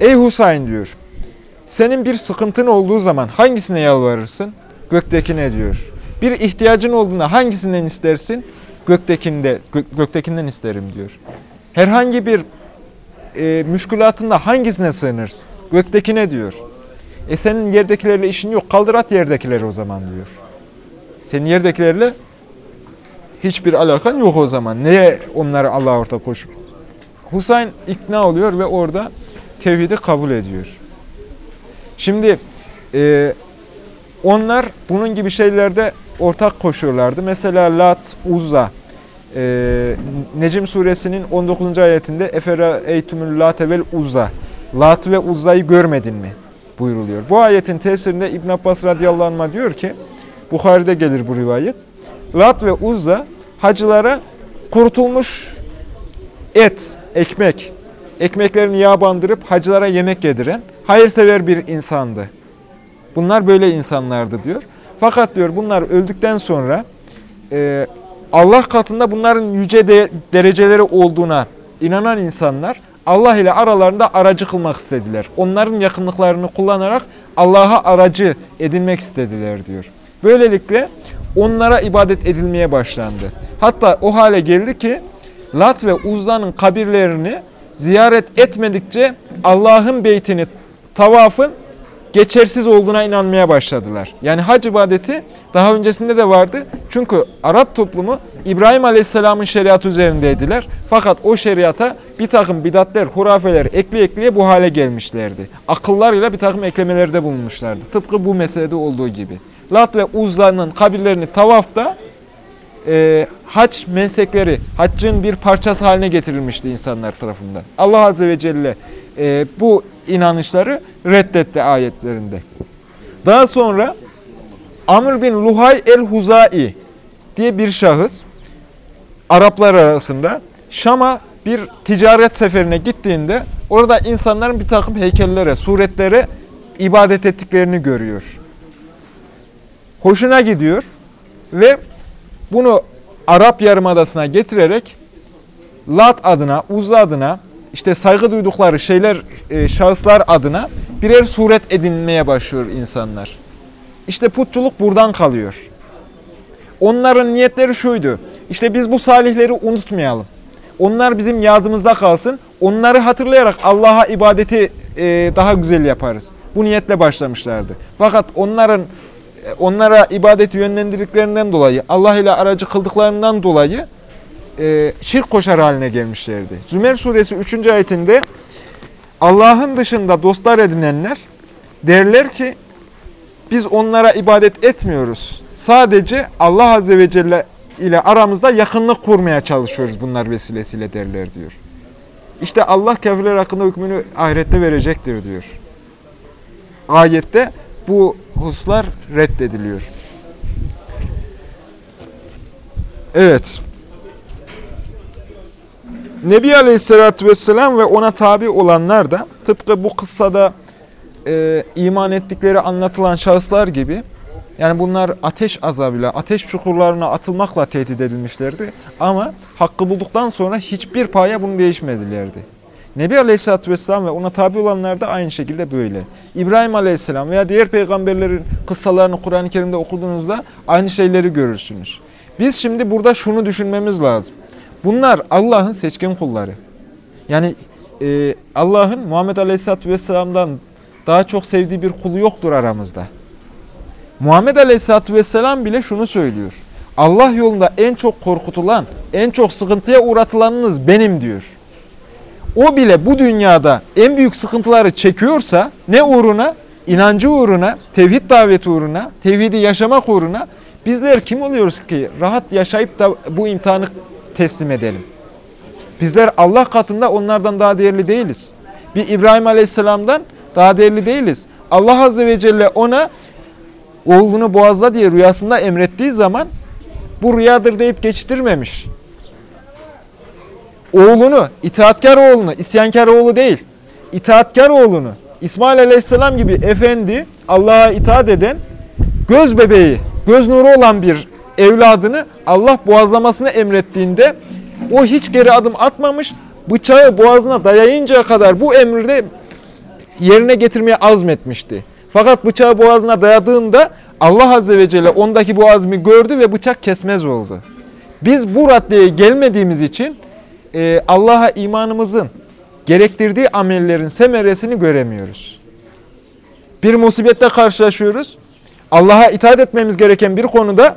Ey Husayn diyor. Senin bir sıkıntın olduğu zaman hangisine yalvarırsın? Göktekine diyor. Bir ihtiyacın olduğunda hangisinden istersin? Göktekinde, gö göktekinden isterim diyor. Herhangi bir e, müşkülatında hangisine sığınırsın? Göktekine diyor. E senin yerdekilerle işin yok. Kaldır at yerdekileri o zaman diyor. Senin yerdekilerle hiçbir alakan yok o zaman. Neye onları Allah'a ortak koşup? Husayn ikna oluyor ve orada tevhidi kabul ediyor. Şimdi e, onlar bunun gibi şeylerde ortak koşuyorlardı. Mesela Lat, Uzza, e, Necim suresinin 19. ayetinde Efera eytumül late vel uzza. Lat ve Uzza'yı görmedin mi? buyuruluyor. Bu ayetin tefsirinde İbn Abbas radıyallahu anh diyor ki, Bukhari'de gelir bu rivayet. Lat ve Uzza hacılara kurutulmuş et, ekmek, ekmeklerini yağ bandırıp hacılara yemek yediren hayırsever bir insandı. Bunlar böyle insanlardı diyor. Fakat diyor bunlar öldükten sonra e, Allah katında bunların yüce de, dereceleri olduğuna inanan insanlar Allah ile aralarında aracı kılmak istediler. Onların yakınlıklarını kullanarak Allah'a aracı edinmek istediler diyor. Böylelikle onlara ibadet edilmeye başlandı. Hatta o hale geldi ki Lat ve Uzza'nın kabirlerini ziyaret etmedikçe Allah'ın beytini, tavafın geçersiz olduğuna inanmaya başladılar. Yani hac ibadeti daha öncesinde de vardı. Çünkü Arap toplumu İbrahim Aleyhisselam'ın şeriatı üzerindeydiler. Fakat o şeriata bir takım bidatler, hurafeler ekli ekliye bu hale gelmişlerdi. Akıllarıyla bir takım eklemelerde bulunmuşlardı. Tıpkı bu meselede olduğu gibi. Lat ve Uzza'nın kabirlerini tavafta e, hac mensekleri, haccın bir parçası haline getirilmişti insanlar tarafından. Allah Azze ve Celle e, bu inanışları reddetti ayetlerinde. Daha sonra Amr bin Luhay el-Huzai diye bir şahıs Araplar arasında Şam'a bir ticaret seferine gittiğinde orada insanların bir takım heykellere, suretlere ibadet ettiklerini görüyor. Hoşuna gidiyor ve bunu Arap Yarımadası'na getirerek Lat adına, Uzza adına, işte saygı duydukları şeyler, e, şahıslar adına birer suret edinmeye başlıyor insanlar. İşte putçuluk buradan kalıyor. Onların niyetleri şuydu. İşte biz bu salihleri unutmayalım. Onlar bizim yardımımızda kalsın. Onları hatırlayarak Allah'a ibadeti e, daha güzel yaparız. Bu niyetle başlamışlardı. Fakat onların e, onlara ibadeti yönlendirdiklerinden dolayı, Allah ile aracı kıldıklarından dolayı e, şirk koşar haline gelmişlerdi. Zümer suresi 3. ayetinde Allah'ın dışında dostlar edinenler derler ki biz onlara ibadet etmiyoruz. Sadece Allah Azze ve Celle ile aramızda yakınlık kurmaya çalışıyoruz bunlar vesilesiyle derler diyor. İşte Allah kafirler hakkında hükmünü ahirette verecektir diyor. Ayette bu hususlar reddediliyor. Evet. Nebi Aleyhisselatü Vesselam ve ona tabi olanlar da tıpkı bu kıssada e, iman ettikleri anlatılan şahıslar gibi yani bunlar ateş azabıyla, ateş çukurlarına atılmakla tehdit edilmişlerdi. Ama hakkı bulduktan sonra hiçbir paya bunu değişmedilerdi. Nebi Aleyhisselatü Vesselam ve ona tabi olanlar da aynı şekilde böyle. İbrahim Aleyhisselam veya diğer peygamberlerin kıssalarını Kur'an-ı Kerim'de okuduğunuzda aynı şeyleri görürsünüz. Biz şimdi burada şunu düşünmemiz lazım. Bunlar Allah'ın seçkin kulları. Yani e, Allah'ın Muhammed Aleyhisselatü Vesselam'dan daha çok sevdiği bir kulu yoktur aramızda. Muhammed Aleyhisselatü Vesselam bile şunu söylüyor. Allah yolunda en çok korkutulan, en çok sıkıntıya uğratılanınız benim diyor. O bile bu dünyada en büyük sıkıntıları çekiyorsa ne uğruna? İnancı uğruna, tevhid daveti uğruna, tevhidi yaşamak uğruna bizler kim oluyoruz ki rahat yaşayıp da bu imtihanı teslim edelim? Bizler Allah katında onlardan daha değerli değiliz. Bir İbrahim Aleyhisselam'dan daha değerli değiliz. Allah Azze ve Celle ona oğlunu boğazla diye rüyasında emrettiği zaman bu rüyadır deyip geçiştirmemiş. Oğlunu, itaatkar oğlunu, isyankar oğlu değil, itaatkar oğlunu, İsmail Aleyhisselam gibi efendi, Allah'a itaat eden, göz bebeği, göz nuru olan bir evladını Allah boğazlamasını emrettiğinde o hiç geri adım atmamış, bıçağı boğazına dayayıncaya kadar bu emri yerine getirmeye azmetmişti. Fakat bıçağı boğazına dayadığında Allah Azze ve Celle ondaki bu azmi gördü ve bıçak kesmez oldu. Biz bu raddeye gelmediğimiz için e, Allah'a imanımızın gerektirdiği amellerin semeresini göremiyoruz. Bir musibette karşılaşıyoruz. Allah'a itaat etmemiz gereken bir konuda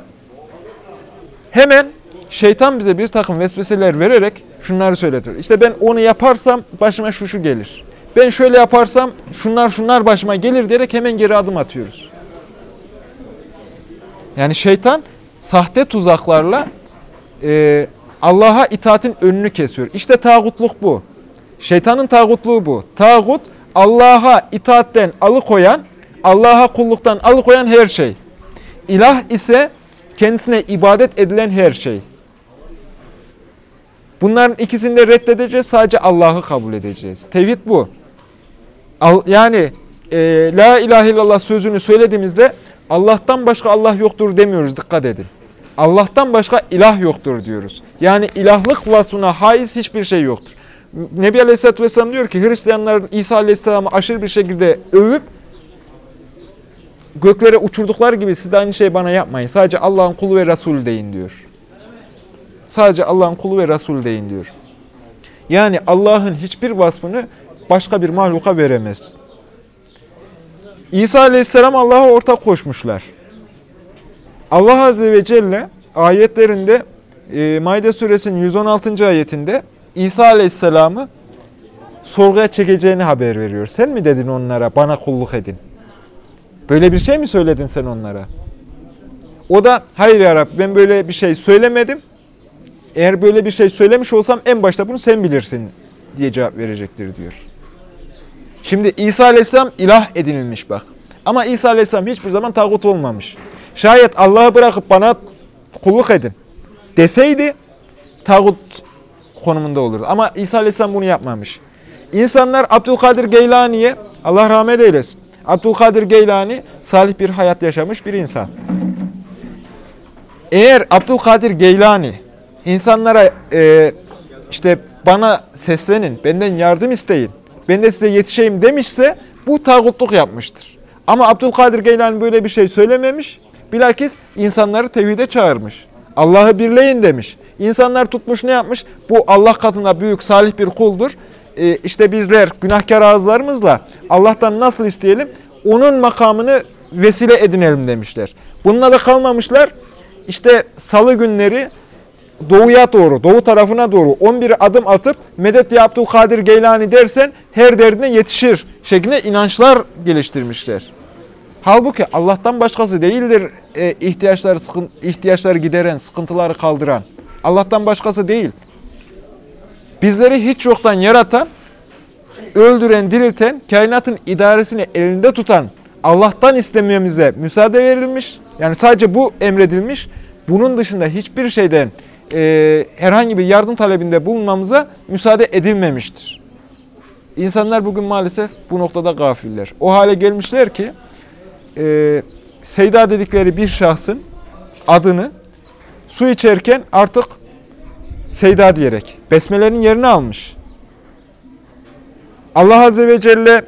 hemen şeytan bize bir takım vesveseler vererek şunları söyletiyor. İşte ben onu yaparsam başıma şu şu gelir. Ben şöyle yaparsam şunlar şunlar başıma gelir diyerek hemen geri adım atıyoruz. Yani şeytan sahte tuzaklarla e, Allah'a itaatin önünü kesiyor. İşte tağutluk bu. Şeytanın tağutluğu bu. Tağut Allah'a itaatten alıkoyan, Allah'a kulluktan alıkoyan her şey. İlah ise kendisine ibadet edilen her şey. Bunların ikisini de reddedeceğiz. Sadece Allah'ı kabul edeceğiz. Tevhid bu. Yani e, La ilahe illallah sözünü söylediğimizde Allah'tan başka Allah yoktur demiyoruz. Dikkat edin. Allah'tan başka ilah yoktur diyoruz. Yani ilahlık vasfına haiz hiçbir şey yoktur. Nebi Aleyhisselatü Vesselam diyor ki Hristiyanların İsa Aleyhisselam'ı aşırı bir şekilde övüp göklere uçurdukları gibi siz de aynı şeyi bana yapmayın. Sadece Allah'ın kulu ve Resulü deyin diyor. Sadece Allah'ın kulu ve Resulü deyin diyor. Yani Allah'ın hiçbir vasfını başka bir mahluka veremez. İsa Aleyhisselam Allah'a ortak koşmuşlar. Allah Azze ve Celle ayetlerinde e, Maide suresinin 116. ayetinde İsa Aleyhisselam'ı sorguya çekeceğini haber veriyor. Sen mi dedin onlara bana kulluk edin? Böyle bir şey mi söyledin sen onlara? O da hayır ya Rabbi ben böyle bir şey söylemedim. Eğer böyle bir şey söylemiş olsam en başta bunu sen bilirsin diye cevap verecektir diyor. Şimdi İsa Aleyhisselam ilah edinilmiş bak. Ama İsa Aleyhisselam hiçbir zaman tağut olmamış. Şayet Allah'ı bırakıp bana kulluk edin deseydi tağut konumunda olurdu. Ama İsa Aleyhisselam bunu yapmamış. İnsanlar Abdülkadir Geylani'ye Allah rahmet eylesin. Abdülkadir Geylani salih bir hayat yaşamış bir insan. Eğer Abdülkadir Geylani insanlara e, işte bana seslenin, benden yardım isteyin, ben de size yetişeyim demişse bu tağutluk yapmıştır. Ama Abdülkadir Geylani böyle bir şey söylememiş. Bilakis insanları tevhide çağırmış. Allah'ı birleyin demiş. İnsanlar tutmuş ne yapmış? Bu Allah katında büyük salih bir kuldur. Ee, işte bizler günahkar ağızlarımızla Allah'tan nasıl isteyelim? Onun makamını vesile edinelim demişler. Bununla da kalmamışlar. İşte salı günleri doğuya doğru, doğu tarafına doğru 11 adım atıp medet ya Abdülkadir Geylani dersen her derdine yetişir şeklinde inançlar geliştirmişler. Halbuki Allah'tan başkası değildir e, ihtiyaçları, ihtiyaçları gideren, sıkıntıları kaldıran. Allah'tan başkası değil. Bizleri hiç yoktan yaratan, öldüren, dirilten, kainatın idaresini elinde tutan Allah'tan istememize müsaade verilmiş. Yani sadece bu emredilmiş. Bunun dışında hiçbir şeyden e, herhangi bir yardım talebinde bulunmamıza müsaade edilmemiştir. İnsanlar bugün maalesef bu noktada gafiller. O hale gelmişler ki e, Seyda dedikleri bir şahsın adını su içerken artık Seyda diyerek besmelerin yerini almış. Allah Azze ve Celle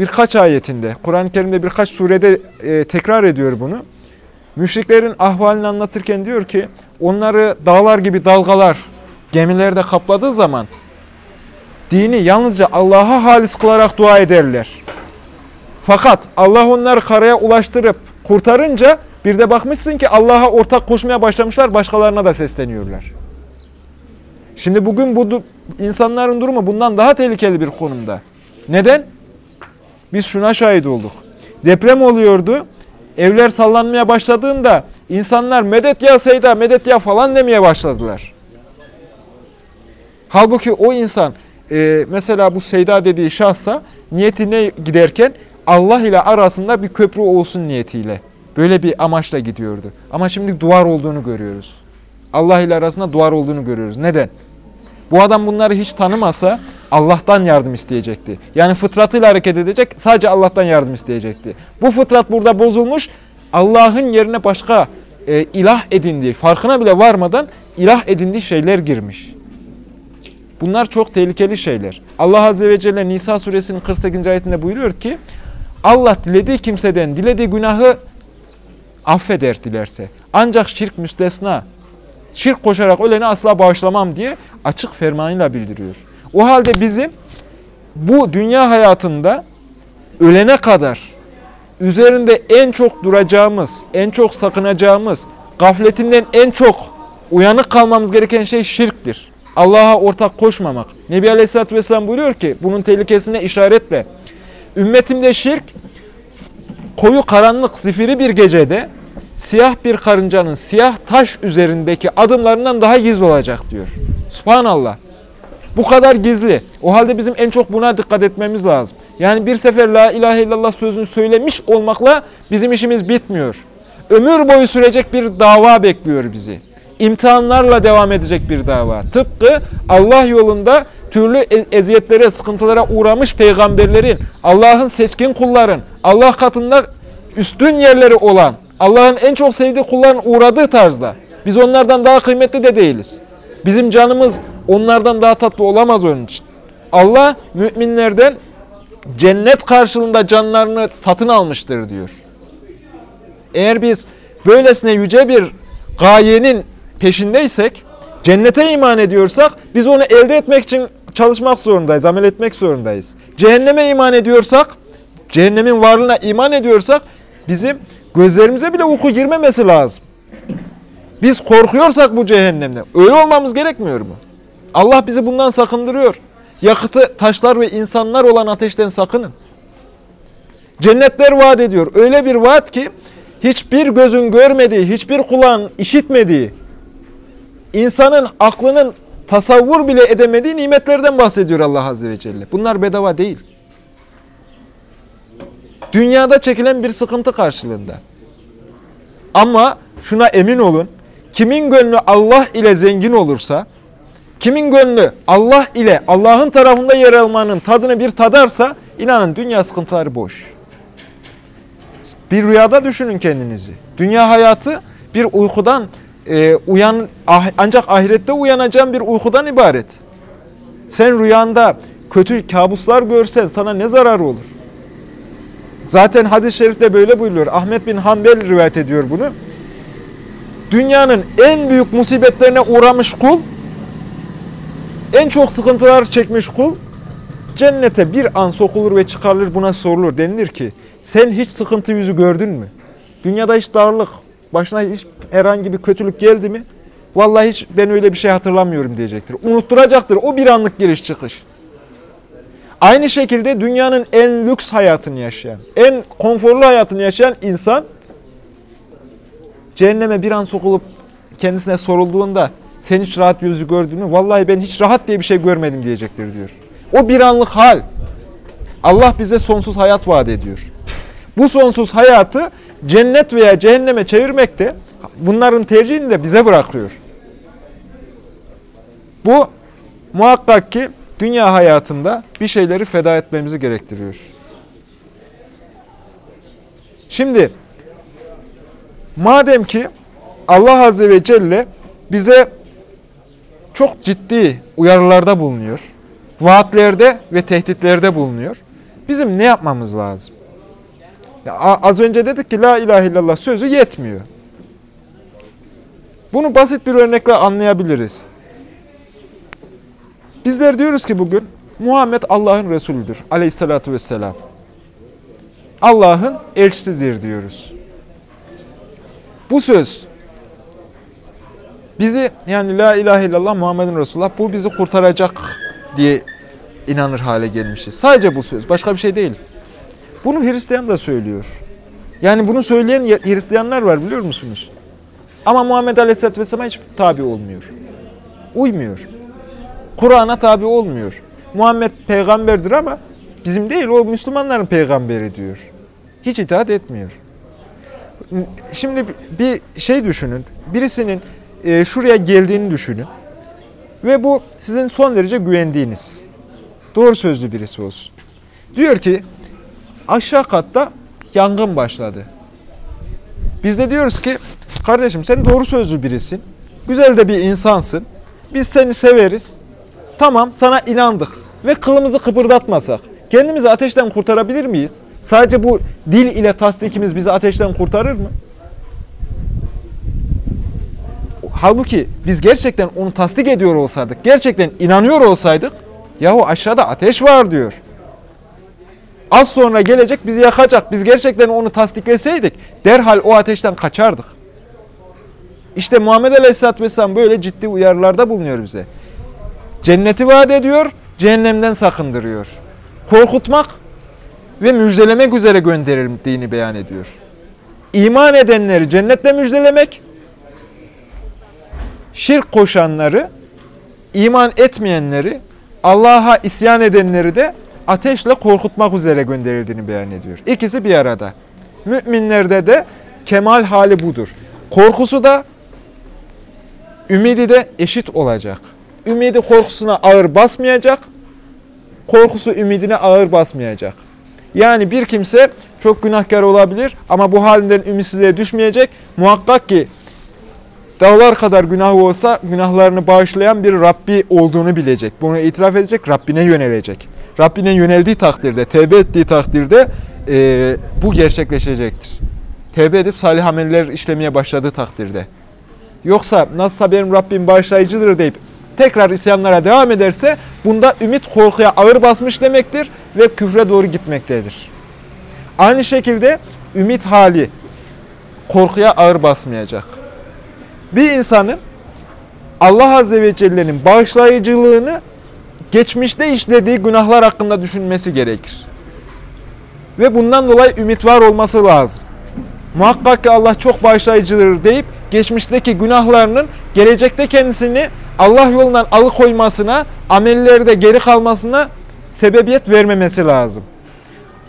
birkaç ayetinde, Kur'an-ı Kerim'de birkaç surede e, tekrar ediyor bunu. Müşriklerin ahvalini anlatırken diyor ki, onları dağlar gibi dalgalar gemilerde kapladığı zaman dini yalnızca Allah'a halis kılarak dua ederler. Fakat Allah onları karaya ulaştırıp kurtarınca bir de bakmışsın ki Allah'a ortak koşmaya başlamışlar, başkalarına da sesleniyorlar. Şimdi bugün bu insanların durumu bundan daha tehlikeli bir konumda. Neden? Biz şuna şahit olduk. Deprem oluyordu. Evler sallanmaya başladığında insanlar medet ya Seyda, medet ya falan demeye başladılar. Halbuki o insan e, mesela bu Seyda dediği şahsa niyetine giderken Allah ile arasında bir köprü olsun niyetiyle. Böyle bir amaçla gidiyordu. Ama şimdi duvar olduğunu görüyoruz. Allah ile arasında duvar olduğunu görüyoruz. Neden? Bu adam bunları hiç tanımasa Allah'tan yardım isteyecekti. Yani fıtratıyla hareket edecek, sadece Allah'tan yardım isteyecekti. Bu fıtrat burada bozulmuş, Allah'ın yerine başka e, ilah edindiği, farkına bile varmadan ilah edindiği şeyler girmiş. Bunlar çok tehlikeli şeyler. Allah Azze ve Celle Nisa suresinin 48. ayetinde buyuruyor ki, Allah dilediği kimseden dilediği günahı affeder dilerse. Ancak şirk müstesna. Şirk koşarak öleni asla bağışlamam diye açık fermanıyla bildiriyor. O halde bizim bu dünya hayatında ölene kadar üzerinde en çok duracağımız, en çok sakınacağımız, gafletinden en çok uyanık kalmamız gereken şey şirktir. Allah'a ortak koşmamak. Nebi Aleyhisselatü Vesselam buyuruyor ki bunun tehlikesine işaretle. Ümmetimde şirk koyu karanlık zifiri bir gecede siyah bir karıncanın siyah taş üzerindeki adımlarından daha gizli olacak diyor. Subhanallah. Bu kadar gizli. O halde bizim en çok buna dikkat etmemiz lazım. Yani bir sefer la ilahe illallah sözünü söylemiş olmakla bizim işimiz bitmiyor. Ömür boyu sürecek bir dava bekliyor bizi. İmtihanlarla devam edecek bir dava. Tıpkı Allah yolunda türlü e- eziyetlere, sıkıntılara uğramış peygamberlerin, Allah'ın seçkin kulların, Allah katında üstün yerleri olan, Allah'ın en çok sevdiği kulların uğradığı tarzda. Biz onlardan daha kıymetli de değiliz. Bizim canımız onlardan daha tatlı olamaz onun için. Allah müminlerden cennet karşılığında canlarını satın almıştır diyor. Eğer biz böylesine yüce bir gayenin peşindeysek, cennete iman ediyorsak biz onu elde etmek için çalışmak zorundayız, amel etmek zorundayız. Cehenneme iman ediyorsak, cehennemin varlığına iman ediyorsak bizim gözlerimize bile uyku girmemesi lazım. Biz korkuyorsak bu cehennemden öyle olmamız gerekmiyor mu? Allah bizi bundan sakındırıyor. Yakıtı taşlar ve insanlar olan ateşten sakının. Cennetler vaat ediyor. Öyle bir vaat ki hiçbir gözün görmediği, hiçbir kulağın işitmediği, insanın aklının tasavvur bile edemediği nimetlerden bahsediyor Allah Azze ve Celle. Bunlar bedava değil. Dünyada çekilen bir sıkıntı karşılığında. Ama şuna emin olun, kimin gönlü Allah ile zengin olursa, kimin gönlü Allah ile Allah'ın tarafında yer almanın tadını bir tadarsa, inanın dünya sıkıntıları boş. Bir rüyada düşünün kendinizi. Dünya hayatı bir uykudan e, uyan ah, ancak ahirette uyanacağım bir uykudan ibaret. Sen rüyanda kötü kabuslar görsen sana ne zararı olur? Zaten hadis-i şerifte böyle buyuruyor. Ahmet bin Hanbel rivayet ediyor bunu. Dünyanın en büyük musibetlerine uğramış kul, en çok sıkıntılar çekmiş kul, cennete bir an sokulur ve çıkarılır buna sorulur. Denilir ki, sen hiç sıkıntı yüzü gördün mü? Dünyada hiç darlık, başına hiç herhangi bir kötülük geldi mi? Vallahi hiç ben öyle bir şey hatırlamıyorum diyecektir. Unutturacaktır o bir anlık giriş çıkış. Aynı şekilde dünyanın en lüks hayatını yaşayan, en konforlu hayatını yaşayan insan cehenneme bir an sokulup kendisine sorulduğunda sen hiç rahat yüzü gördün mü? Vallahi ben hiç rahat diye bir şey görmedim diyecektir diyor. O bir anlık hal. Allah bize sonsuz hayat vaat ediyor. Bu sonsuz hayatı cennet veya cehenneme çevirmek de bunların tercihini de bize bırakıyor. Bu muhakkak ki dünya hayatında bir şeyleri feda etmemizi gerektiriyor. Şimdi madem ki Allah Azze ve Celle bize çok ciddi uyarılarda bulunuyor, vaatlerde ve tehditlerde bulunuyor. Bizim ne yapmamız lazım? Ya az önce dedik ki la ilahe illallah sözü yetmiyor. Bunu basit bir örnekle anlayabiliriz. Bizler diyoruz ki bugün Muhammed Allah'ın Resulüdür aleyhissalatü vesselam. Allah'ın elçisidir diyoruz. Bu söz bizi yani la ilahe illallah Muhammedun Resulullah bu bizi kurtaracak diye inanır hale gelmişiz. Sadece bu söz başka bir şey değil. Bunu Hristiyan da söylüyor. Yani bunu söyleyen Hristiyanlar var biliyor musunuz? Ama Muhammed Aleyhisselatü Vesselam'a hiç tabi olmuyor. Uymuyor. Kur'an'a tabi olmuyor. Muhammed peygamberdir ama bizim değil o Müslümanların peygamberi diyor. Hiç itaat etmiyor. Şimdi bir şey düşünün. Birisinin e, şuraya geldiğini düşünün. Ve bu sizin son derece güvendiğiniz, doğru sözlü birisi olsun. Diyor ki aşağı katta yangın başladı. Biz de diyoruz ki kardeşim sen doğru sözlü birisin. Güzel de bir insansın. Biz seni severiz. Tamam sana inandık ve kılımızı kıpırdatmasak kendimizi ateşten kurtarabilir miyiz? Sadece bu dil ile tasdikimiz bizi ateşten kurtarır mı? Halbuki biz gerçekten onu tasdik ediyor olsaydık, gerçekten inanıyor olsaydık, yahu aşağıda ateş var diyor. Az sonra gelecek bizi yakacak. Biz gerçekten onu tasdikleseydik derhal o ateşten kaçardık. İşte Muhammed Aleyhisselatü Vesselam böyle ciddi uyarılarda bulunuyor bize. Cenneti vaat ediyor, cehennemden sakındırıyor. Korkutmak ve müjdelemek üzere gönderildiğini beyan ediyor. İman edenleri cennetle müjdelemek, şirk koşanları, iman etmeyenleri, Allah'a isyan edenleri de ateşle korkutmak üzere gönderildiğini beyan ediyor. İkisi bir arada. Müminlerde de kemal hali budur. Korkusu da, ümidi de eşit olacak. Ümidi korkusuna ağır basmayacak, korkusu ümidine ağır basmayacak. Yani bir kimse çok günahkar olabilir ama bu halinden ümitsizliğe düşmeyecek. Muhakkak ki dağlar kadar günahı olsa günahlarını bağışlayan bir Rabbi olduğunu bilecek. Bunu itiraf edecek, Rabbine yönelecek. Rabbine yöneldiği takdirde, tevbe ettiği takdirde e, bu gerçekleşecektir. Tevbe edip salih ameller işlemeye başladığı takdirde. Yoksa nasılsa benim Rabbim bağışlayıcıdır deyip tekrar isyanlara devam ederse bunda ümit korkuya ağır basmış demektir ve küfre doğru gitmektedir. Aynı şekilde ümit hali korkuya ağır basmayacak. Bir insanın Allah Azze ve Celle'nin bağışlayıcılığını geçmişte işlediği günahlar hakkında düşünmesi gerekir. Ve bundan dolayı ümit var olması lazım. Muhakkak ki Allah çok bağışlayıcıdır deyip geçmişteki günahlarının gelecekte kendisini Allah yolundan alıkoymasına, amellerde geri kalmasına sebebiyet vermemesi lazım.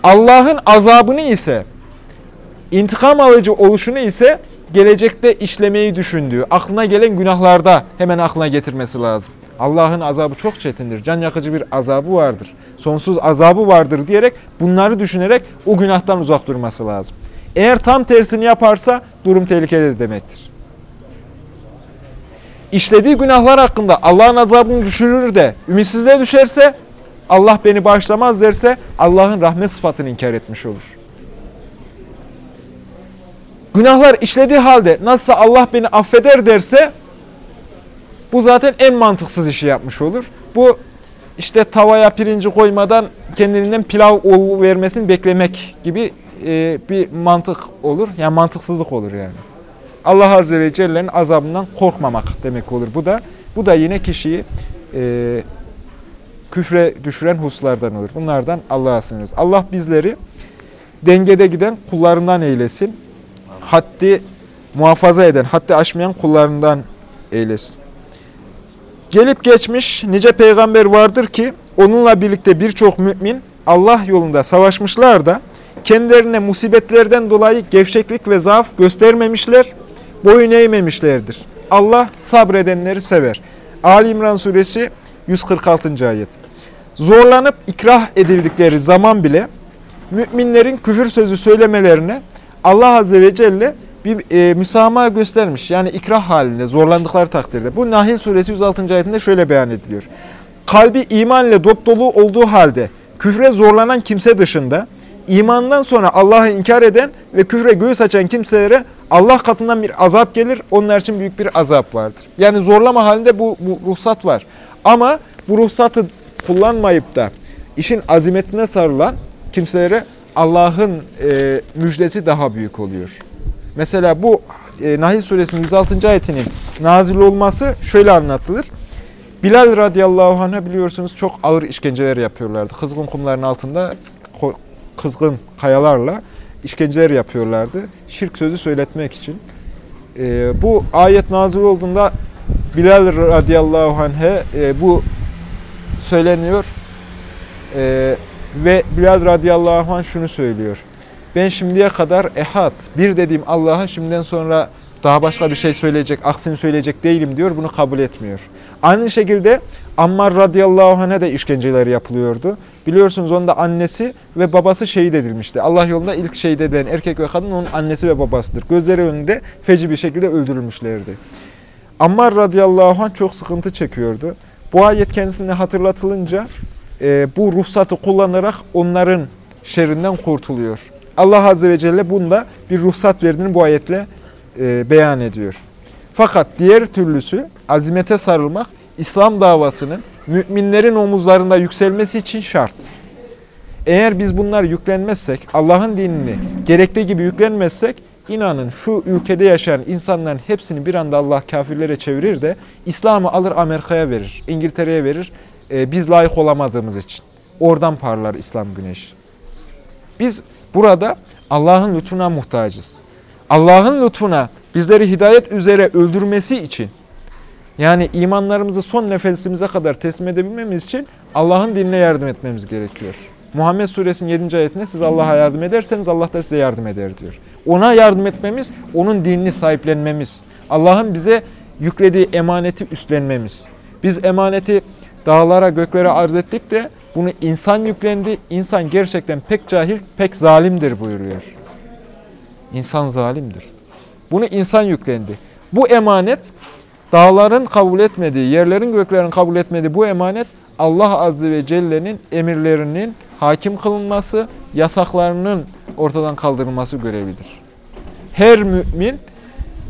Allah'ın azabını ise, intikam alıcı oluşunu ise gelecekte işlemeyi düşündüğü, aklına gelen günahlarda hemen aklına getirmesi lazım. Allah'ın azabı çok çetindir. Can yakıcı bir azabı vardır. Sonsuz azabı vardır diyerek bunları düşünerek o günahtan uzak durması lazım. Eğer tam tersini yaparsa durum tehlikeli demektir. İşlediği günahlar hakkında Allah'ın azabını düşürür de ümitsizliğe düşerse Allah beni bağışlamaz derse Allah'ın rahmet sıfatını inkar etmiş olur. Günahlar işlediği halde nasılsa Allah beni affeder derse bu zaten en mantıksız işi yapmış olur. Bu işte tavaya pirinci koymadan kendinden pilav vermesini beklemek gibi e, bir mantık olur. Yani mantıksızlık olur yani. Allah Azze ve Celle'nin azabından korkmamak demek olur. Bu da bu da yine kişiyi e, küfre düşüren hususlardan olur. Bunlardan Allah'a sığınırız. Allah bizleri dengede giden kullarından eylesin. Haddi muhafaza eden, haddi aşmayan kullarından eylesin. Gelip geçmiş nice peygamber vardır ki onunla birlikte birçok mümin Allah yolunda savaşmışlar da kendilerine musibetlerden dolayı gevşeklik ve zaaf göstermemişler, boyun eğmemişlerdir. Allah sabredenleri sever. Ali İmran suresi 146. ayet. Zorlanıp ikrah edildikleri zaman bile müminlerin küfür sözü söylemelerine Allah Azze ve Celle bir e, müsamaha göstermiş. Yani ikrah halinde zorlandıkları takdirde. Bu Nahil suresi 106. ayetinde şöyle beyan ediliyor. Kalbi iman ile dop dolu olduğu halde küfre zorlanan kimse dışında imandan sonra Allah'ı inkar eden ve küfre göğüs açan kimselere Allah katından bir azap gelir. Onlar için büyük bir azap vardır. Yani zorlama halinde bu, bu ruhsat var. Ama bu ruhsatı kullanmayıp da işin azimetine sarılan kimselere Allah'ın e, müjdesi daha büyük oluyor. Mesela bu e, Nahil suresinin 106. ayetinin nazil olması şöyle anlatılır. Bilal radıyallahu anh'a biliyorsunuz çok ağır işkenceler yapıyorlardı. Kızgın kumların altında kızgın kayalarla işkenceler yapıyorlardı. Şirk sözü söyletmek için. E, bu ayet nazil olduğunda Bilal radıyallahu anh'e e, bu söyleniyor. E, ve Bilal radıyallahu anh şunu söylüyor. Ben şimdiye kadar ehad, bir dediğim Allah'a şimdiden sonra daha başka bir şey söyleyecek, aksini söyleyecek değilim diyor. Bunu kabul etmiyor. Aynı şekilde Ammar radıyallahu anh'a da işkenceler yapılıyordu. Biliyorsunuz onda annesi ve babası şehit edilmişti. Allah yolunda ilk şehit edilen erkek ve kadın onun annesi ve babasıdır. Gözleri önünde feci bir şekilde öldürülmüşlerdi. Ammar radıyallahu anh çok sıkıntı çekiyordu. Bu ayet kendisine hatırlatılınca e, bu ruhsatı kullanarak onların şerrinden kurtuluyor. Allah Azze ve Celle bunda bir ruhsat verdiğini bu ayetle e, beyan ediyor. Fakat diğer türlüsü azimete sarılmak İslam davasının müminlerin omuzlarında yükselmesi için şart. Eğer biz bunlar yüklenmezsek, Allah'ın dinini gerektiği gibi yüklenmezsek, inanın şu ülkede yaşayan insanların hepsini bir anda Allah kafirlere çevirir de İslam'ı alır Amerika'ya verir, İngiltere'ye verir. E, biz layık olamadığımız için. Oradan parlar İslam güneşi. Biz burada Allah'ın lütfuna muhtacız. Allah'ın lütfuna bizleri hidayet üzere öldürmesi için yani imanlarımızı son nefesimize kadar teslim edebilmemiz için Allah'ın dinine yardım etmemiz gerekiyor. Muhammed Suresinin 7. ayetinde siz Allah'a yardım ederseniz Allah da size yardım eder diyor. Ona yardım etmemiz, onun dinini sahiplenmemiz. Allah'ın bize yüklediği emaneti üstlenmemiz. Biz emaneti dağlara, göklere arz ettik de bunu insan yüklendi. İnsan gerçekten pek cahil, pek zalimdir buyuruyor. İnsan zalimdir. Bunu insan yüklendi. Bu emanet dağların kabul etmediği, yerlerin göklerin kabul etmediği bu emanet Allah Azze ve Celle'nin emirlerinin hakim kılınması, yasaklarının ortadan kaldırılması görevidir. Her mümin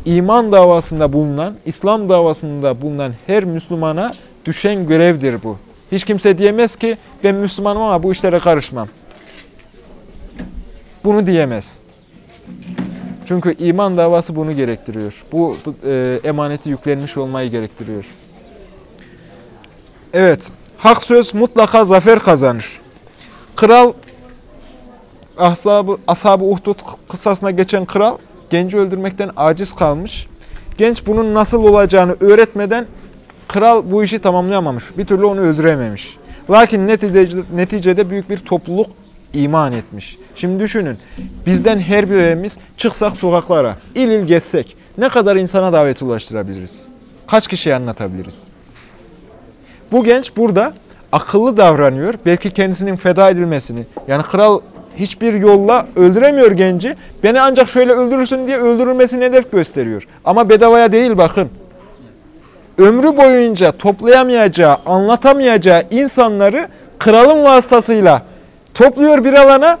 iman davasında bulunan, İslam davasında bulunan her Müslümana düşen görevdir bu. Hiç kimse diyemez ki ben Müslümanım ama bu işlere karışmam. Bunu diyemez. Çünkü iman davası bunu gerektiriyor. Bu e, emaneti yüklenmiş olmayı gerektiriyor. Evet, hak söz mutlaka zafer kazanır. Kral, ashab-ı ashab Uhdud kısasına geçen kral, genci öldürmekten aciz kalmış. Genç bunun nasıl olacağını öğretmeden kral bu işi tamamlayamamış. Bir türlü onu öldürememiş. Lakin neticede, neticede büyük bir topluluk iman etmiş. Şimdi düşünün, bizden her birimiz çıksak sokaklara, il il gezsek ne kadar insana davet ulaştırabiliriz? Kaç kişiye anlatabiliriz? Bu genç burada akıllı davranıyor. Belki kendisinin feda edilmesini, yani kral hiçbir yolla öldüremiyor genci. Beni ancak şöyle öldürürsün diye öldürülmesini hedef gösteriyor. Ama bedavaya değil bakın ömrü boyunca toplayamayacağı, anlatamayacağı insanları kralın vasıtasıyla topluyor bir alana.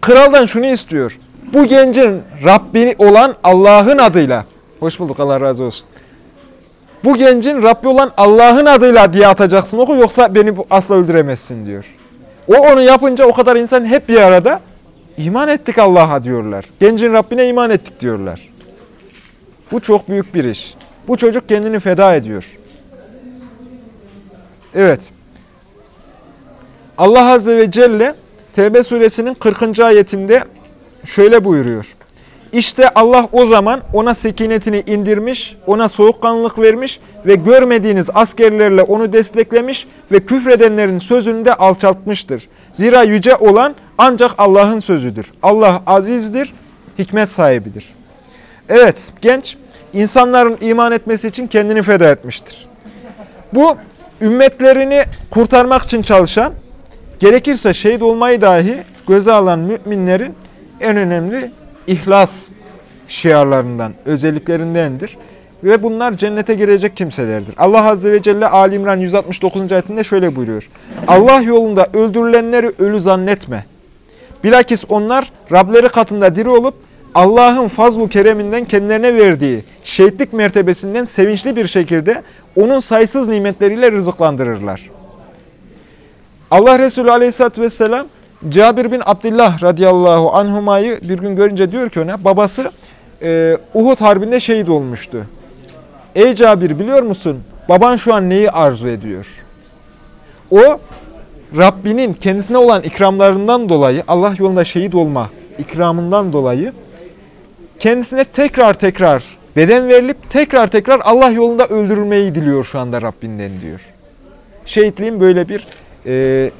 Kraldan şunu istiyor. Bu gencin Rabbi olan Allah'ın adıyla, hoş bulduk Allah razı olsun. Bu gencin Rabbi olan Allah'ın adıyla diye atacaksın oku yoksa beni asla öldüremezsin diyor. O onu yapınca o kadar insan hep bir arada iman ettik Allah'a diyorlar. Gencin Rabbine iman ettik diyorlar. Bu çok büyük bir iş. Bu çocuk kendini feda ediyor. Evet. Allah Azze ve Celle Tevbe suresinin 40. ayetinde şöyle buyuruyor. İşte Allah o zaman ona sekinetini indirmiş, ona soğukkanlılık vermiş ve görmediğiniz askerlerle onu desteklemiş ve küfredenlerin sözünü de alçaltmıştır. Zira yüce olan ancak Allah'ın sözüdür. Allah azizdir, hikmet sahibidir. Evet, genç insanların iman etmesi için kendini feda etmiştir. Bu ümmetlerini kurtarmak için çalışan, gerekirse şehit olmayı dahi göze alan müminlerin en önemli ihlas şiarlarından, özelliklerindendir. Ve bunlar cennete girecek kimselerdir. Allah Azze ve Celle Ali İmran 169. ayetinde şöyle buyuruyor. Allah yolunda öldürülenleri ölü zannetme. Bilakis onlar Rableri katında diri olup Allah'ın fazlu kereminden kendilerine verdiği şehitlik mertebesinden sevinçli bir şekilde onun sayısız nimetleriyle rızıklandırırlar. Allah Resulü Aleyhisselatü Vesselam Cabir bin Abdullah radıyallahu anhumayı bir gün görünce diyor ki ona babası e, Uhud harbinde şehit olmuştu. Ey Cabir biliyor musun baban şu an neyi arzu ediyor? O Rabbinin kendisine olan ikramlarından dolayı Allah yolunda şehit olma ikramından dolayı kendisine tekrar tekrar beden verilip tekrar tekrar Allah yolunda öldürülmeyi diliyor şu anda Rabbinden diyor. Şehitliğin böyle bir e,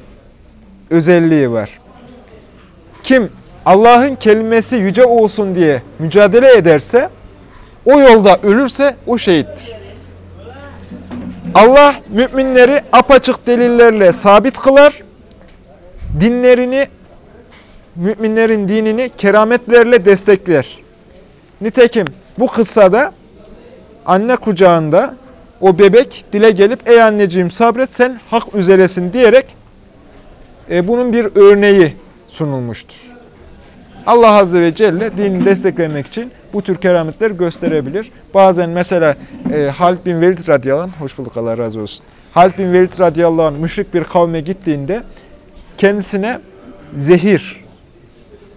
özelliği var. Kim Allah'ın kelimesi yüce olsun diye mücadele ederse, o yolda ölürse o şehittir. Allah müminleri apaçık delillerle sabit kılar, dinlerini, müminlerin dinini kerametlerle destekler. Nitekim bu kıssada anne kucağında o bebek dile gelip ey anneciğim sabret sen hak üzeresin diyerek e, bunun bir örneği sunulmuştur. Allah Azze ve Celle dinini desteklemek için bu tür kerametler gösterebilir. Bazen mesela e, Halid bin Velid radıyallahu anh, hoş bulduk Allah razı olsun. Halid bin Velid radıyallahu anh müşrik bir kavme gittiğinde kendisine zehir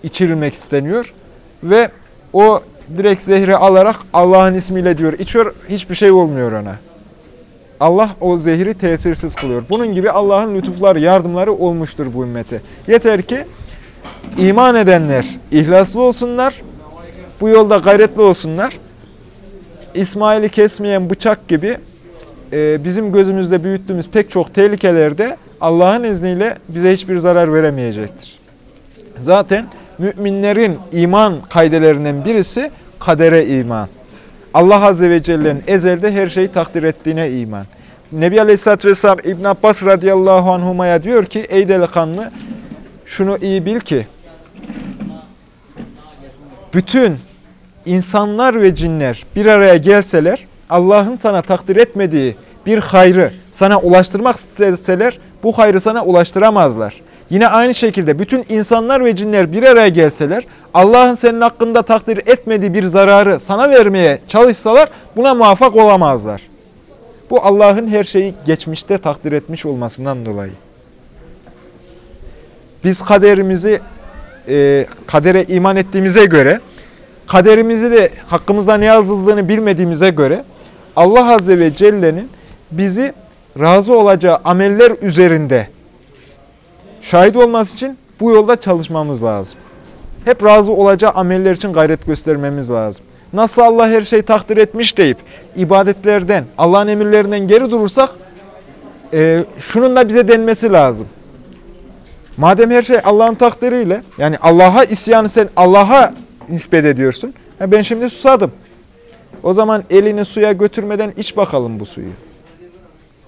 içirilmek isteniyor ve o direkt zehri alarak Allah'ın ismiyle diyor içiyor hiçbir şey olmuyor ona. Allah o zehri tesirsiz kılıyor. Bunun gibi Allah'ın lütufları, yardımları olmuştur bu ümmete. Yeter ki iman edenler ihlaslı olsunlar, bu yolda gayretli olsunlar. İsmail'i kesmeyen bıçak gibi e, bizim gözümüzde büyüttüğümüz pek çok tehlikelerde Allah'ın izniyle bize hiçbir zarar veremeyecektir. Zaten müminlerin iman kaydelerinden birisi kadere iman. Allah Azze ve Celle'nin ezelde her şeyi takdir ettiğine iman. Nebi Aleyhisselatü Vesselam İbn Abbas radıyallahu anhumaya diyor ki ey delikanlı şunu iyi bil ki bütün insanlar ve cinler bir araya gelseler Allah'ın sana takdir etmediği bir hayrı sana ulaştırmak isteseler bu hayrı sana ulaştıramazlar. Yine aynı şekilde bütün insanlar ve cinler bir araya gelseler Allah'ın senin hakkında takdir etmediği bir zararı sana vermeye çalışsalar buna muvaffak olamazlar. Bu Allah'ın her şeyi geçmişte takdir etmiş olmasından dolayı. Biz kaderimizi e, kadere iman ettiğimize göre, kaderimizi de hakkımızda ne yazıldığını bilmediğimize göre Allah Azze ve Celle'nin bizi razı olacağı ameller üzerinde şahit olması için bu yolda çalışmamız lazım. Hep razı olacağı ameller için gayret göstermemiz lazım. Nasıl Allah her şeyi takdir etmiş deyip ibadetlerden, Allah'ın emirlerinden geri durursak e, şunun da bize denmesi lazım. Madem her şey Allah'ın takdiriyle yani Allah'a isyanı sen Allah'a nispet ediyorsun. ben şimdi susadım. O zaman elini suya götürmeden iç bakalım bu suyu.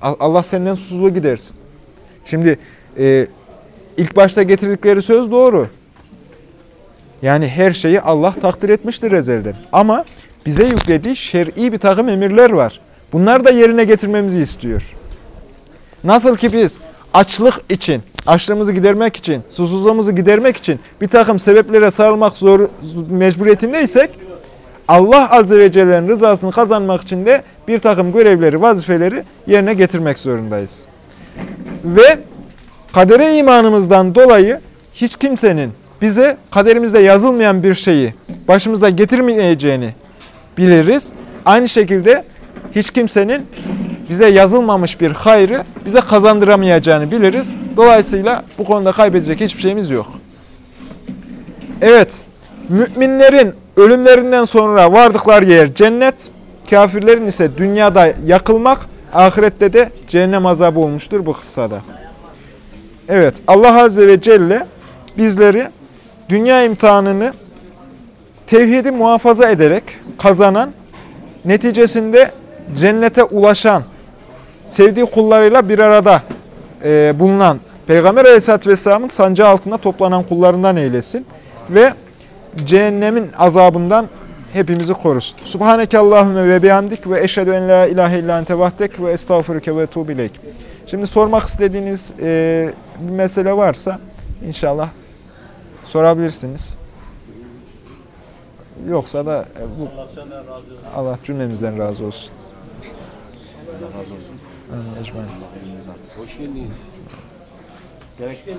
Allah senden susuzluğu gidersin. Şimdi e, ilk başta getirdikleri söz doğru. Yani her şeyi Allah takdir etmiştir ezelden. Ama bize yüklediği şer'i bir takım emirler var. Bunları da yerine getirmemizi istiyor. Nasıl ki biz açlık için, açlığımızı gidermek için, susuzluğumuzu gidermek için bir takım sebeplere sarılmak zor, mecburiyetindeysek, Allah Azze ve Celle'nin rızasını kazanmak için de bir takım görevleri, vazifeleri yerine getirmek zorundayız. Ve kadere imanımızdan dolayı hiç kimsenin bize kaderimizde yazılmayan bir şeyi başımıza getirmeyeceğini biliriz. Aynı şekilde hiç kimsenin bize yazılmamış bir hayrı bize kazandıramayacağını biliriz. Dolayısıyla bu konuda kaybedecek hiçbir şeyimiz yok. Evet, müminlerin ölümlerinden sonra vardıkları yer cennet, kafirlerin ise dünyada yakılmak, ahirette de cehennem azabı olmuştur bu kıssada. Evet, Allah Azze ve Celle bizleri dünya imtihanını tevhidi muhafaza ederek kazanan, neticesinde cennete ulaşan, sevdiği kullarıyla bir arada e, bulunan Peygamber Aleyhisselatü Vesselam'ın sancağı altında toplanan kullarından eylesin. Ve cehennemin azabından hepimizi korusun. Subhaneke Allahümme ve bihamdik ve eşhedü en la ilahe illa ente vahdek ve estağfurüke ve tuğbileyk. Şimdi sormak istediğiniz e, bir mesele varsa inşallah sorabilirsiniz. Yoksa da e, bu Allah cümlemizden razı olsun. Allah razı olsun. Amin. Hoş geldiniz. Derste